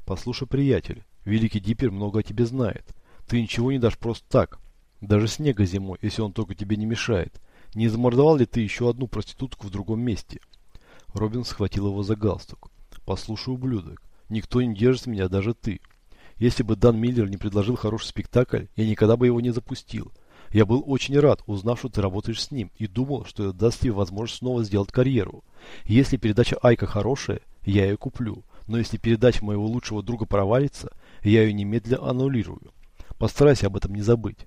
«Послушай, приятель, великий Диппер много о тебе знает. Ты ничего не дашь просто так. Даже снега зимой, если он только тебе не мешает. Не замордовал ли ты еще одну проститутку в другом месте? Робин схватил его за галстук. Послушай, ублюдок, никто не держит меня, даже ты. Если бы Дан Миллер не предложил хороший спектакль, я никогда бы его не запустил. Я был очень рад, узнав, что ты работаешь с ним, и думал, что это даст тебе возможность снова сделать карьеру. Если передача Айка хорошая, я ее куплю. Но если передача моего лучшего друга провалится, я ее немедленно аннулирую. Постарайся об этом не забыть.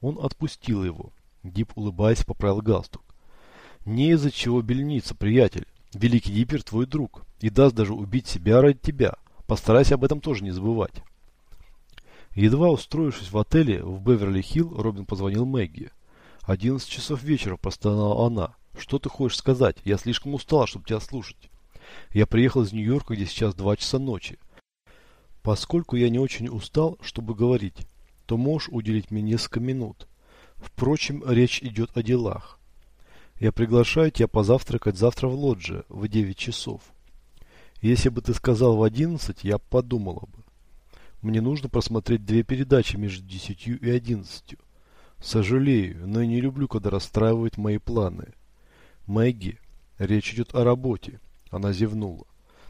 Он отпустил его. Дип, улыбаясь, поправил галстук. «Не из-за чего бельница, приятель. Великий Диппер твой друг и даст даже убить себя ради тебя. Постарайся об этом тоже не забывать». Едва устроившись в отеле в Беверли-Хилл, Робин позвонил Мэгги. «Одиннадцать часов вечера», – простонала она. «Что ты хочешь сказать? Я слишком устала, чтобы тебя слушать. Я приехал из Нью-Йорка, где сейчас два часа ночи. Поскольку я не очень устал, чтобы говорить, то можешь уделить мне несколько минут. Впрочем, речь идет о делах. Я приглашаю тебя позавтракать завтра в лодже в 9 часов. Если бы ты сказал в 11, я подумала бы. Мне нужно просмотреть две передачи между 10 и 11. Сожалею, но я не люблю, когда расстраивают мои планы. Мэгги, речь идет о работе. Она зевнула.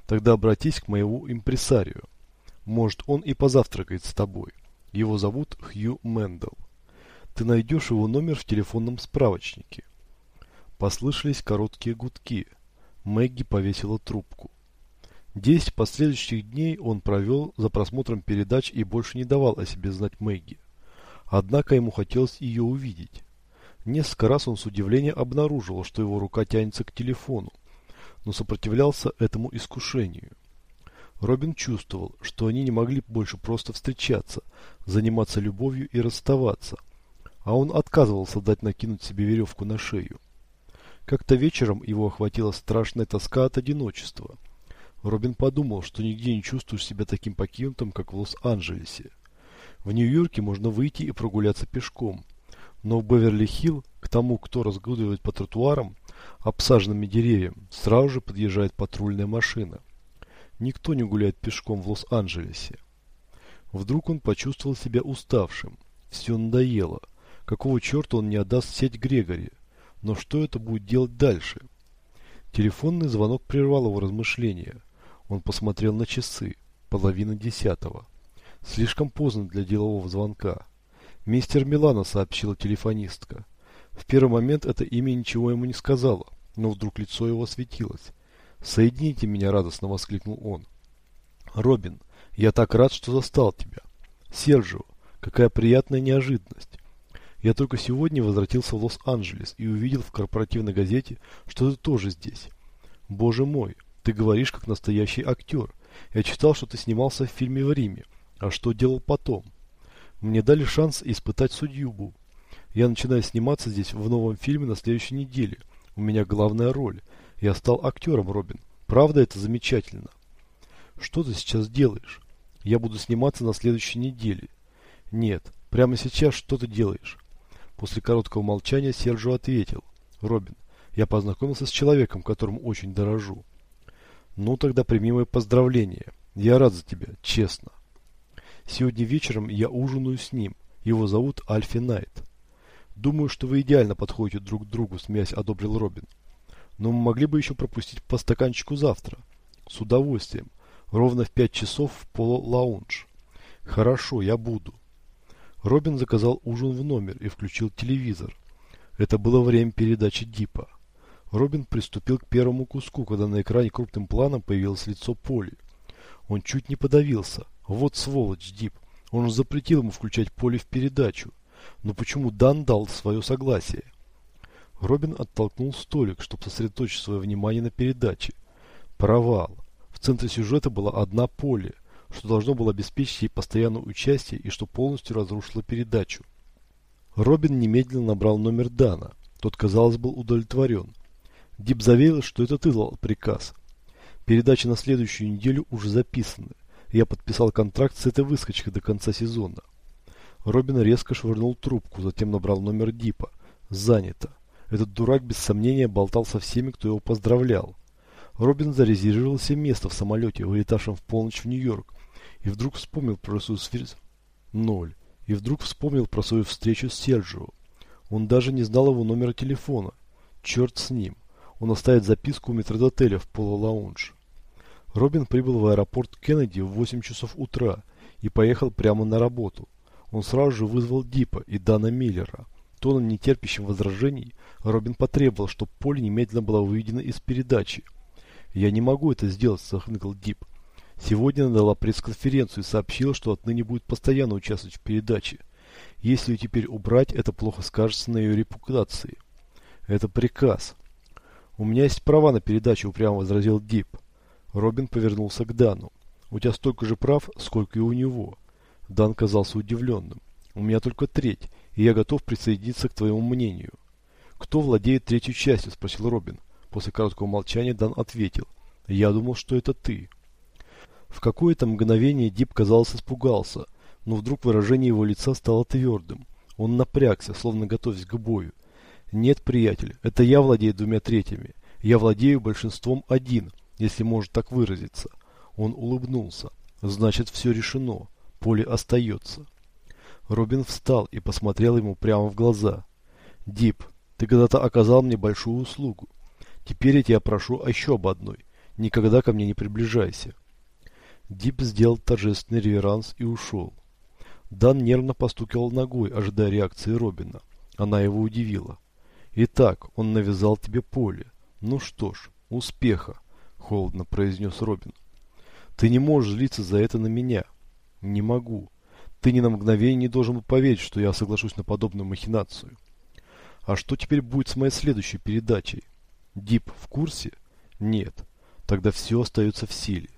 Тогда обратись к моему импресарию. Может, он и позавтракает с тобой. Его зовут Хью Мэндл. Ты найдешь его номер в телефонном справочнике. Послышались короткие гудки. Мэгги повесила трубку. Десять последующих дней он провел за просмотром передач и больше не давал о себе знать Мэгги. Однако ему хотелось ее увидеть. Несколько раз он с удивлением обнаружил, что его рука тянется к телефону, но сопротивлялся этому искушению. Робин чувствовал, что они не могли больше просто встречаться, заниматься любовью и расставаться, а он отказывался дать накинуть себе веревку на шею. Как-то вечером его охватила страшная тоска от одиночества. Робин подумал, что нигде не чувствуешь себя таким покинутым, как в Лос-Анджелесе. В Нью-Йорке можно выйти и прогуляться пешком, но в Беверли-Хилл к тому, кто разгуливает по тротуарам, обсаженными деревьям, сразу же подъезжает патрульная машина – Никто не гуляет пешком в Лос-Анджелесе. Вдруг он почувствовал себя уставшим. Все надоело. Какого черта он не отдаст сеть Грегори? Но что это будет делать дальше? Телефонный звонок прервал его размышления. Он посмотрел на часы. половина десятого. Слишком поздно для делового звонка. «Мистер Милана», — сообщила телефонистка. В первый момент это имя ничего ему не сказала, но вдруг лицо его осветилось. «Соедините меня», — радостно воскликнул он. «Робин, я так рад, что застал тебя. Серджио, какая приятная неожиданность. Я только сегодня возвратился в Лос-Анджелес и увидел в корпоративной газете, что ты тоже здесь. Боже мой, ты говоришь как настоящий актер. Я читал, что ты снимался в фильме в Риме. А что делал потом? Мне дали шанс испытать судьбу. Я начинаю сниматься здесь в новом фильме на следующей неделе. У меня главная роль. Я стал актером, Робин. Правда, это замечательно. Что ты сейчас делаешь? Я буду сниматься на следующей неделе. Нет, прямо сейчас что ты делаешь? После короткого молчания Серджио ответил. Робин, я познакомился с человеком, которым очень дорожу. Ну тогда прими мои поздравления. Я рад за тебя, честно. Сегодня вечером я ужинаю с ним. Его зовут Альфи Найт. Думаю, что вы идеально подходите друг к другу, смеясь одобрил Робин. Но мы могли бы еще пропустить по стаканчику завтра. С удовольствием. Ровно в пять часов в поло-лаунж. Хорошо, я буду. Робин заказал ужин в номер и включил телевизор. Это было время передачи Дипа. Робин приступил к первому куску, когда на экране крупным планом появилось лицо Поли. Он чуть не подавился. Вот сволочь Дип. Он же запретил ему включать Поли в передачу. Но почему Дан дал свое согласие? Робин оттолкнул столик, чтобы сосредоточить свое внимание на передаче. Провал. В центре сюжета была одна Поли что должно было обеспечить ей постоянное участие и что полностью разрушило передачу. Робин немедленно набрал номер Дана. Тот, казалось, был удовлетворен. Дип заверил, что это ты дал приказ. Передачи на следующую неделю уже записаны. Я подписал контракт с этой выскочкой до конца сезона. Робин резко швырнул трубку, затем набрал номер Дипа. Занято. Этот дурак без сомнения болтал со всеми, кто его поздравлял. Робин зарезервировал себе место в самолете, вылетавшем в полночь в Нью-Йорк, и вдруг вспомнил про свою связь. Ноль. И вдруг вспомнил про свою встречу с Серджио. Он даже не знал его номера телефона. Черт с ним. Он оставит записку у метродотеля в полулаунж. Робин прибыл в аэропорт Кеннеди в 8 часов утра и поехал прямо на работу. Он сразу же вызвал Дипа и Дана Миллера. Тоном нетерпящим возражений Робин потребовал, чтобы поле немедленно было выведено из передачи. «Я не могу это сделать», – захныкал Дип. Сегодня она дала пресс-конференцию и сообщила, что отныне будет постоянно участвовать в передаче. Если ее теперь убрать, это плохо скажется на ее репутации. Это приказ. У меня есть права на передачу, упрямо возразил Дип. Робин повернулся к Дану. У тебя столько же прав, сколько и у него. Дан казался удивленным. У меня только треть, и я готов присоединиться к твоему мнению. Кто владеет третью частью? Спросил Робин. После короткого молчания Дан ответил. Я думал, что это ты. В какое-то мгновение Дип, казалось, испугался, но вдруг выражение его лица стало твердым. Он напрягся, словно готовясь к бою. «Нет, приятель, это я владею двумя третьими. Я владею большинством один, если можно так выразиться». Он улыбнулся. «Значит, все решено. Поле остается». Робин встал и посмотрел ему прямо в глаза. «Дип, ты когда-то оказал мне большую услугу. Теперь я тебя прошу еще об одной. Никогда ко мне не приближайся. Дип сделал торжественный реверанс и ушел. Дан нервно постукивал ногой, ожидая реакции Робина. Она его удивила. «Итак, он навязал тебе поле. Ну что ж, успеха», — холодно произнес Робин. «Ты не можешь злиться за это на меня». «Не могу. Ты ни на мгновение не должен поверить, что я соглашусь на подобную махинацию». «А что теперь будет с моей следующей передачей?» «Дип в курсе?» «Нет. Тогда все остается в силе».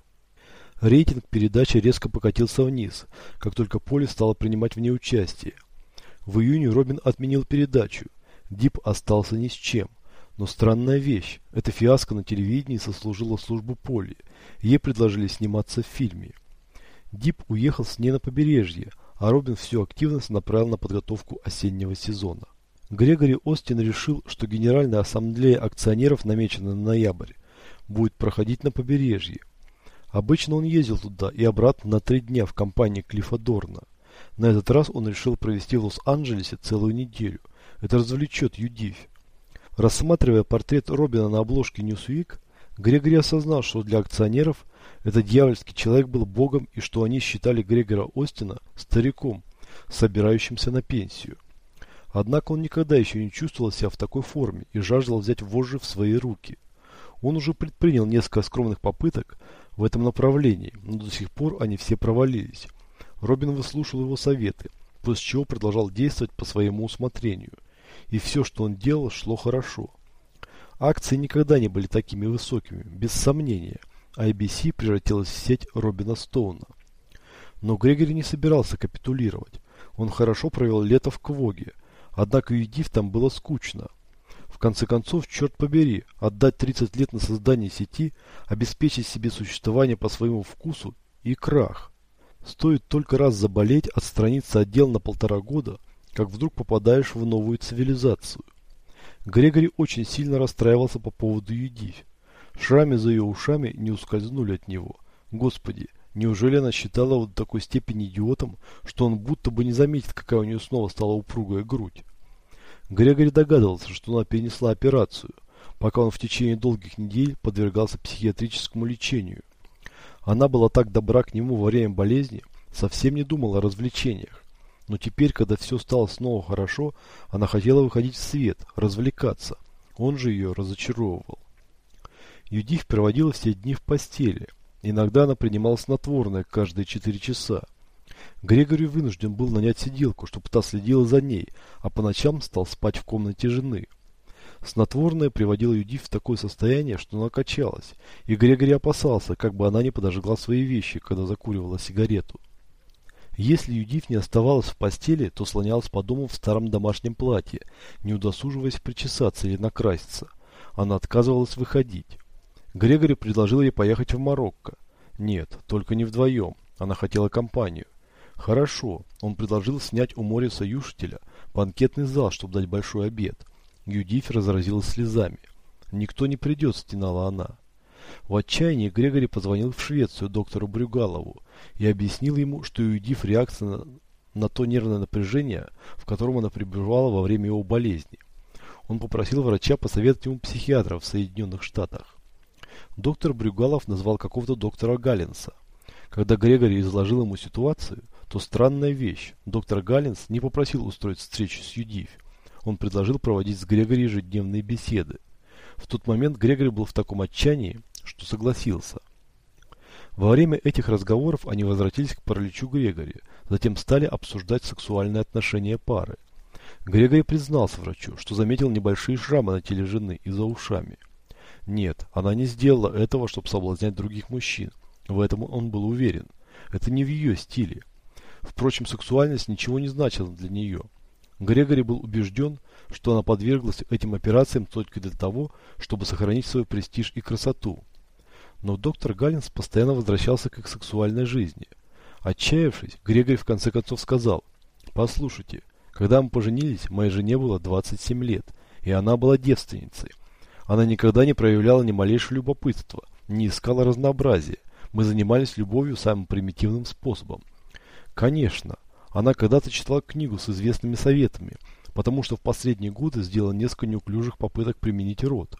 Рейтинг передачи резко покатился вниз, как только Поле стало принимать в ней участие. В июне Робин отменил передачу. Дип остался ни с чем. Но странная вещь. Эта фиаско на телевидении сослужила службу Поле. Ей предложили сниматься в фильме. Дип уехал с ней на побережье, а Робин всю активность направил на подготовку осеннего сезона. Грегори Остин решил, что Генеральная ассамблея акционеров, намеченная на ноябрь, будет проходить на побережье. Обычно он ездил туда и обратно на три дня в компании Клиффа Дорна. На этот раз он решил провести в Лос-Анджелесе целую неделю. Это развлечет Юдивь. Рассматривая портрет Робина на обложке Newsweek, Грегори осознал, что для акционеров этот дьявольский человек был богом и что они считали Грегора Остина стариком, собирающимся на пенсию. Однако он никогда еще не чувствовал себя в такой форме и жаждал взять вожжи в свои руки. Он уже предпринял несколько скромных попыток в этом направлении, но до сих пор они все провалились. Робин выслушал его советы, после чего продолжал действовать по своему усмотрению. И все, что он делал, шло хорошо. Акции никогда не были такими высокими, без сомнения. IBC превратилась в сеть Робина Стоуна. Но Грегори не собирался капитулировать. Он хорошо провел лето в Квоге, однако юдив там было скучно. В конце концов, черт побери, отдать 30 лет на создание сети, обеспечить себе существование по своему вкусу и крах. Стоит только раз заболеть, отстраниться от дел на полтора года, как вдруг попадаешь в новую цивилизацию. Грегори очень сильно расстраивался по поводу Юдивь. Шрамы за ее ушами не ускользнули от него. Господи, неужели она считала его до такой степени идиотом, что он будто бы не заметит, какая у нее снова стала упругая грудь? Грегори догадывался, что она перенесла операцию, пока он в течение долгих недель подвергался психиатрическому лечению. Она была так добра к нему во время болезни, совсем не думала о развлечениях. Но теперь, когда все стало снова хорошо, она хотела выходить в свет, развлекаться. Он же ее разочаровывал. Юдив проводила все дни в постели. Иногда она принимала снотворное каждые четыре часа. Грегори вынужден был нанять сиделку, чтобы та следила за ней, а по ночам стал спать в комнате жены. Снотворное приводило Юдив в такое состояние, что она качалась, и Грегори опасался, как бы она не подожгла свои вещи, когда закуривала сигарету. Если Юдив не оставалась в постели, то слонялась по дому в старом домашнем платье, не удосуживаясь причесаться или накраситься. Она отказывалась выходить. Грегори предложил ей поехать в Марокко. Нет, только не вдвоем. Она хотела компанию. Хорошо, он предложил снять у Мориса Юшителя банкетный зал, чтобы дать большой обед. Юдив разразилась слезами. «Никто не придет», — стенала она. В отчаянии Грегори позвонил в Швецию доктору Брюгалову и объяснил ему, что Юдив реакция на, на то нервное напряжение, в котором она пребывала во время его болезни. Он попросил врача посоветовать ему психиатра в Соединенных Штатах. Доктор Брюгалов назвал какого-то доктора Галлинса. Когда Грегори изложил ему ситуацию, то странная вещь. Доктор Галлинс не попросил устроить встречу с Юдив. Он предложил проводить с Грегори ежедневные беседы. В тот момент Грегори был в таком отчаянии, что согласился. Во время этих разговоров они возвратились к параличу Грегори, затем стали обсуждать сексуальные отношения пары. Грегори признался врачу, что заметил небольшие шрамы на теле жены и за ушами. Нет, она не сделала этого, чтобы соблазнять других мужчин. В этом он был уверен. Это не в ее стиле. Впрочем, сексуальность ничего не значила для нее. Грегори был убежден, что она подверглась этим операциям только для того, чтобы сохранить свой престиж и красоту. Но доктор Галлинс постоянно возвращался к их сексуальной жизни. Отчаявшись, Грегори в конце концов сказал, «Послушайте, когда мы поженились, моей жене было 27 лет, и она была девственницей. Она никогда не проявляла ни малейшего любопытства, не искала разнообразия. Мы занимались любовью самым примитивным способом. Конечно, она когда-то читала книгу с известными советами, потому что в последние годы сделала несколько неуклюжих попыток применить рот.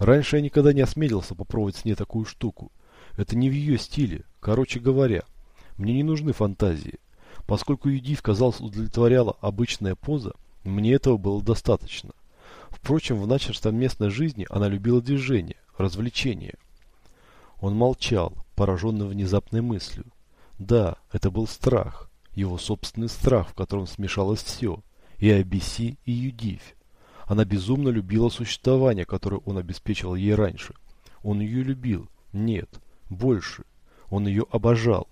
Раньше я никогда не осмелился попробовать с ней такую штуку. Это не в ее стиле. Короче говоря, мне не нужны фантазии. Поскольку Юдив, казалось, удовлетворяла обычная поза, мне этого было достаточно. Впрочем, в нашей совместной жизни она любила движение, развлечения. Он молчал, пораженный внезапной мыслью. Да, это был страх. Его собственный страх, в котором смешалось все. И IBC, и Юдивь. Она безумно любила существование, которое он обеспечивал ей раньше. Он ее любил. Нет, больше. Он ее обожал.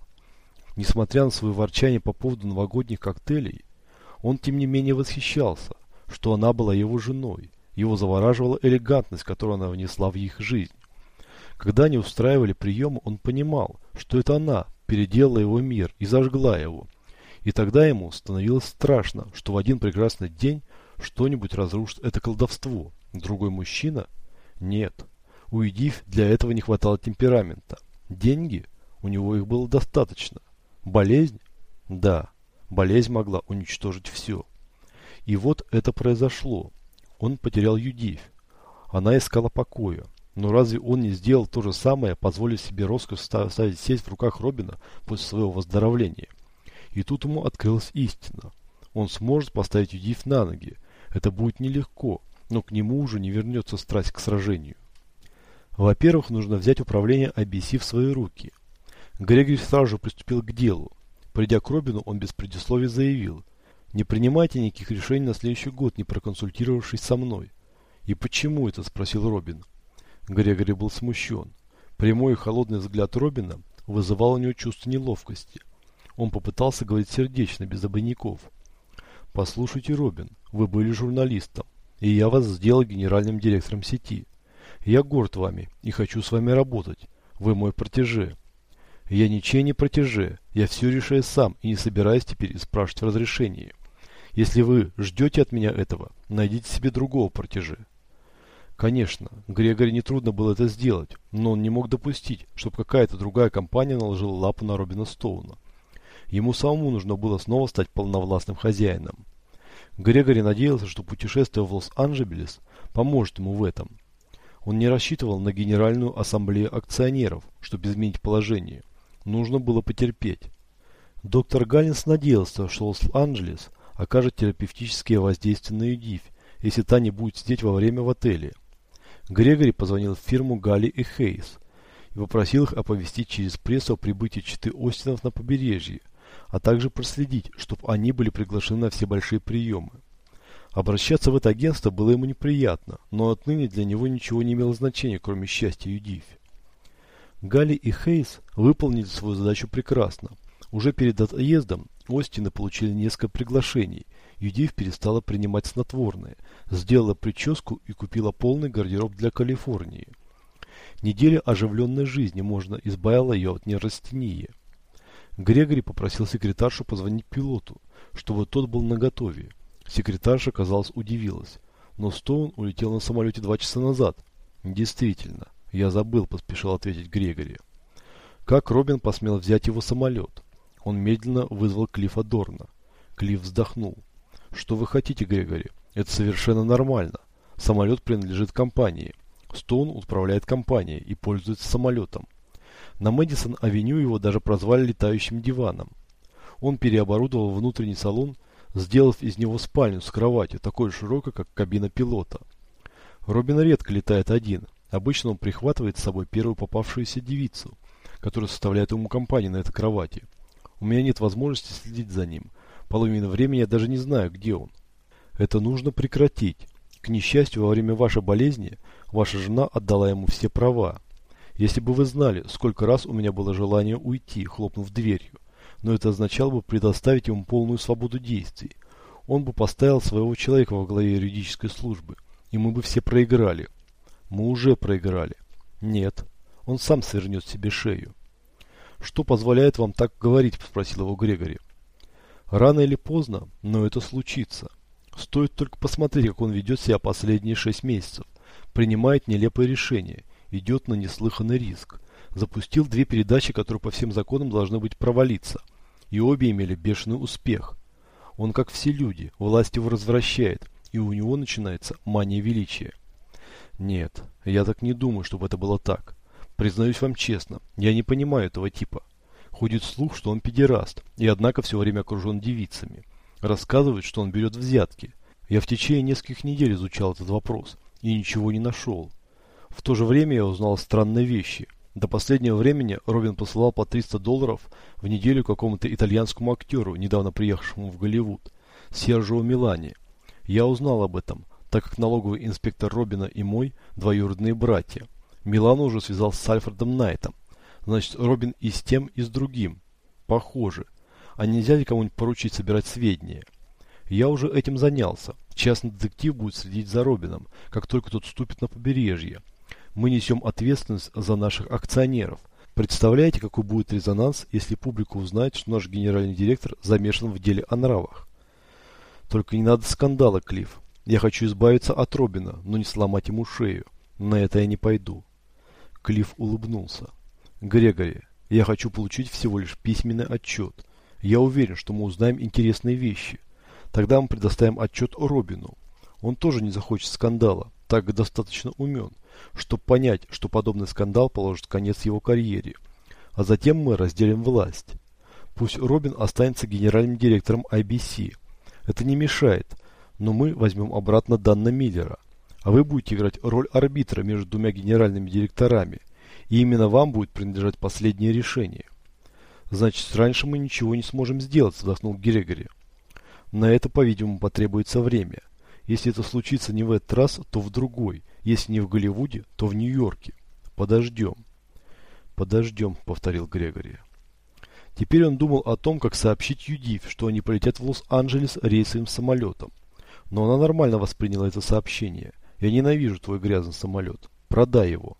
Несмотря на свое ворчание по поводу новогодних коктейлей, он тем не менее восхищался, что она была его женой. Его завораживала элегантность, которую она внесла в их жизнь. Когда они устраивали приемы, он понимал, что это она, переделала его мир и зажгла его. И тогда ему становилось страшно, что в один прекрасный день что-нибудь разрушит это колдовство. Другой мужчина? Нет. У Эдив для этого не хватало темперамента. Деньги? У него их было достаточно. Болезнь? Да. Болезнь могла уничтожить все. И вот это произошло. Он потерял Юдив. Она искала покоя. Но разве он не сделал то же самое, позволив себе роскошь ставить сеть в руках Робина после своего выздоровления? И тут ему открылась истина. Он сможет поставить Юдив на ноги. Это будет нелегко, но к нему уже не вернется страсть к сражению. Во-первых, нужно взять управление IBC в свои руки. Грегори сразу же приступил к делу. Придя к Робину, он без предисловий заявил, «Не принимайте никаких решений на следующий год, не проконсультировавшись со мной». «И почему это?» – спросил Робин. Грегори был смущен. Прямой и холодный взгляд Робина вызывал у него чувство неловкости. Он попытался говорить сердечно, без обиняков. «Послушайте, Робин, вы были журналистом, и я вас сделал генеральным директором сети. Я горд вами и хочу с вами работать. Вы мой протеже. Я ничей не протеже. Я все решаю сам и не собираюсь теперь спрашивать разрешения. Если вы ждете от меня этого, найдите себе другого протеже. Конечно, Грегори нетрудно было это сделать, но он не мог допустить, чтобы какая-то другая компания наложила лапу на Робина Стоуна. Ему самому нужно было снова стать полновластным хозяином. Грегори надеялся, что путешествие в Лос-Анджелес поможет ему в этом. Он не рассчитывал на Генеральную Ассамблею акционеров, чтобы изменить положение. Нужно было потерпеть. Доктор Галлинс надеялся, что Лос-Анджелес окажет терапевтические воздействия на Юдивь, если та не будет сидеть во время в отеле. Грегори позвонил в фирму Галли и Хейс и попросил их оповестить через прессу о прибытии читы Остинов на побережье, а также проследить, чтобы они были приглашены на все большие приемы. Обращаться в это агентство было ему неприятно, но отныне для него ничего не имело значения, кроме счастья Юдивь. Галли и Хейс выполнили свою задачу прекрасно. Уже перед отъездом Остины получили несколько приглашений. Юдив перестала принимать снотворные, сделала прическу и купила полный гардероб для Калифорнии. Неделя оживленной жизни можно избавила ее от нейростении. Грегори попросил секретаршу позвонить пилоту, чтобы тот был наготове. Секретарша, казалось, удивилась. Но Стоун улетел на самолете два часа назад. Действительно, я забыл, поспешил ответить Грегори. Как Робин посмел взять его самолет? Он медленно вызвал Клиффа Дорна. Клифф вздохнул. Что вы хотите, Грегори? Это совершенно нормально. Самолет принадлежит компании. Стоун управляет компанией и пользуется самолетом. На Мэдисон-авеню его даже прозвали летающим диваном. Он переоборудовал внутренний салон, сделав из него спальню с кроватью, такой широкой, как кабина пилота. Робин редко летает один. Обычно он прихватывает с собой первую попавшуюся девицу, которая составляет ему компанию на этой кровати. У меня нет возможности следить за ним. Половину времени я даже не знаю, где он. Это нужно прекратить. К несчастью, во время вашей болезни ваша жена отдала ему все права. Если бы вы знали, сколько раз у меня было желание уйти, хлопнув дверью, но это означало бы предоставить ему полную свободу действий. Он бы поставил своего человека во главе юридической службы, и мы бы все проиграли. Мы уже проиграли. Нет, он сам свернет себе шею. Что позволяет вам так говорить, спросил его Грегори. Рано или поздно, но это случится. Стоит только посмотреть, как он ведет себя последние шесть месяцев. Принимает нелепые решения идет на неслыханный риск. Запустил две передачи, которые по всем законам должны быть провалиться. И обе имели бешеный успех. Он, как все люди, власть его развращает, и у него начинается мания величия. Нет, я так не думаю, чтобы это было так. Признаюсь вам честно, я не понимаю этого типа. Ходит слух, что он педераст, и однако все время окружен девицами. Рассказывают, что он берет взятки. Я в течение нескольких недель изучал этот вопрос и ничего не нашел. В то же время я узнал странные вещи. До последнего времени Робин посылал по 300 долларов в неделю какому-то итальянскому актеру, недавно приехавшему в Голливуд, Сержио Милани. Я узнал об этом, так как налоговый инспектор Робина и мой двоюродные братья. Милану уже связал с Альфредом Найтом. Значит, Робин и с тем, и с другим. Похоже. А нельзя ли кому-нибудь поручить собирать сведения? Я уже этим занялся. Частный детектив будет следить за Робином, как только тот ступит на побережье. Мы несем ответственность за наших акционеров. Представляете, какой будет резонанс, если публика узнает, что наш генеральный директор замешан в деле о нравах? Только не надо скандала, Клифф. Я хочу избавиться от Робина, но не сломать ему шею. На это я не пойду. Клифф улыбнулся. Грегори, я хочу получить всего лишь письменный отчет. Я уверен, что мы узнаем интересные вещи. Тогда мы предоставим отчет Робину. Он тоже не захочет скандала. так достаточно умен, чтобы понять, что подобный скандал положит конец его карьере. А затем мы разделим власть. Пусть Робин останется генеральным директором IBC. Это не мешает, но мы возьмем обратно Данна Миллера. А вы будете играть роль арбитра между двумя генеральными директорами. И именно вам будет принадлежать последнее решение. Значит, раньше мы ничего не сможем сделать, вздохнул Грегори. На это, по-видимому, потребуется время. Если это случится не в этот раз, то в другой. Если не в Голливуде, то в Нью-Йорке. Подождем. Подождем, повторил Грегори. Теперь он думал о том, как сообщить Юдив, что они полетят в Лос-Анджелес рейсовым самолетом. Но она нормально восприняла это сообщение. Я ненавижу твой грязный самолет. Продай его.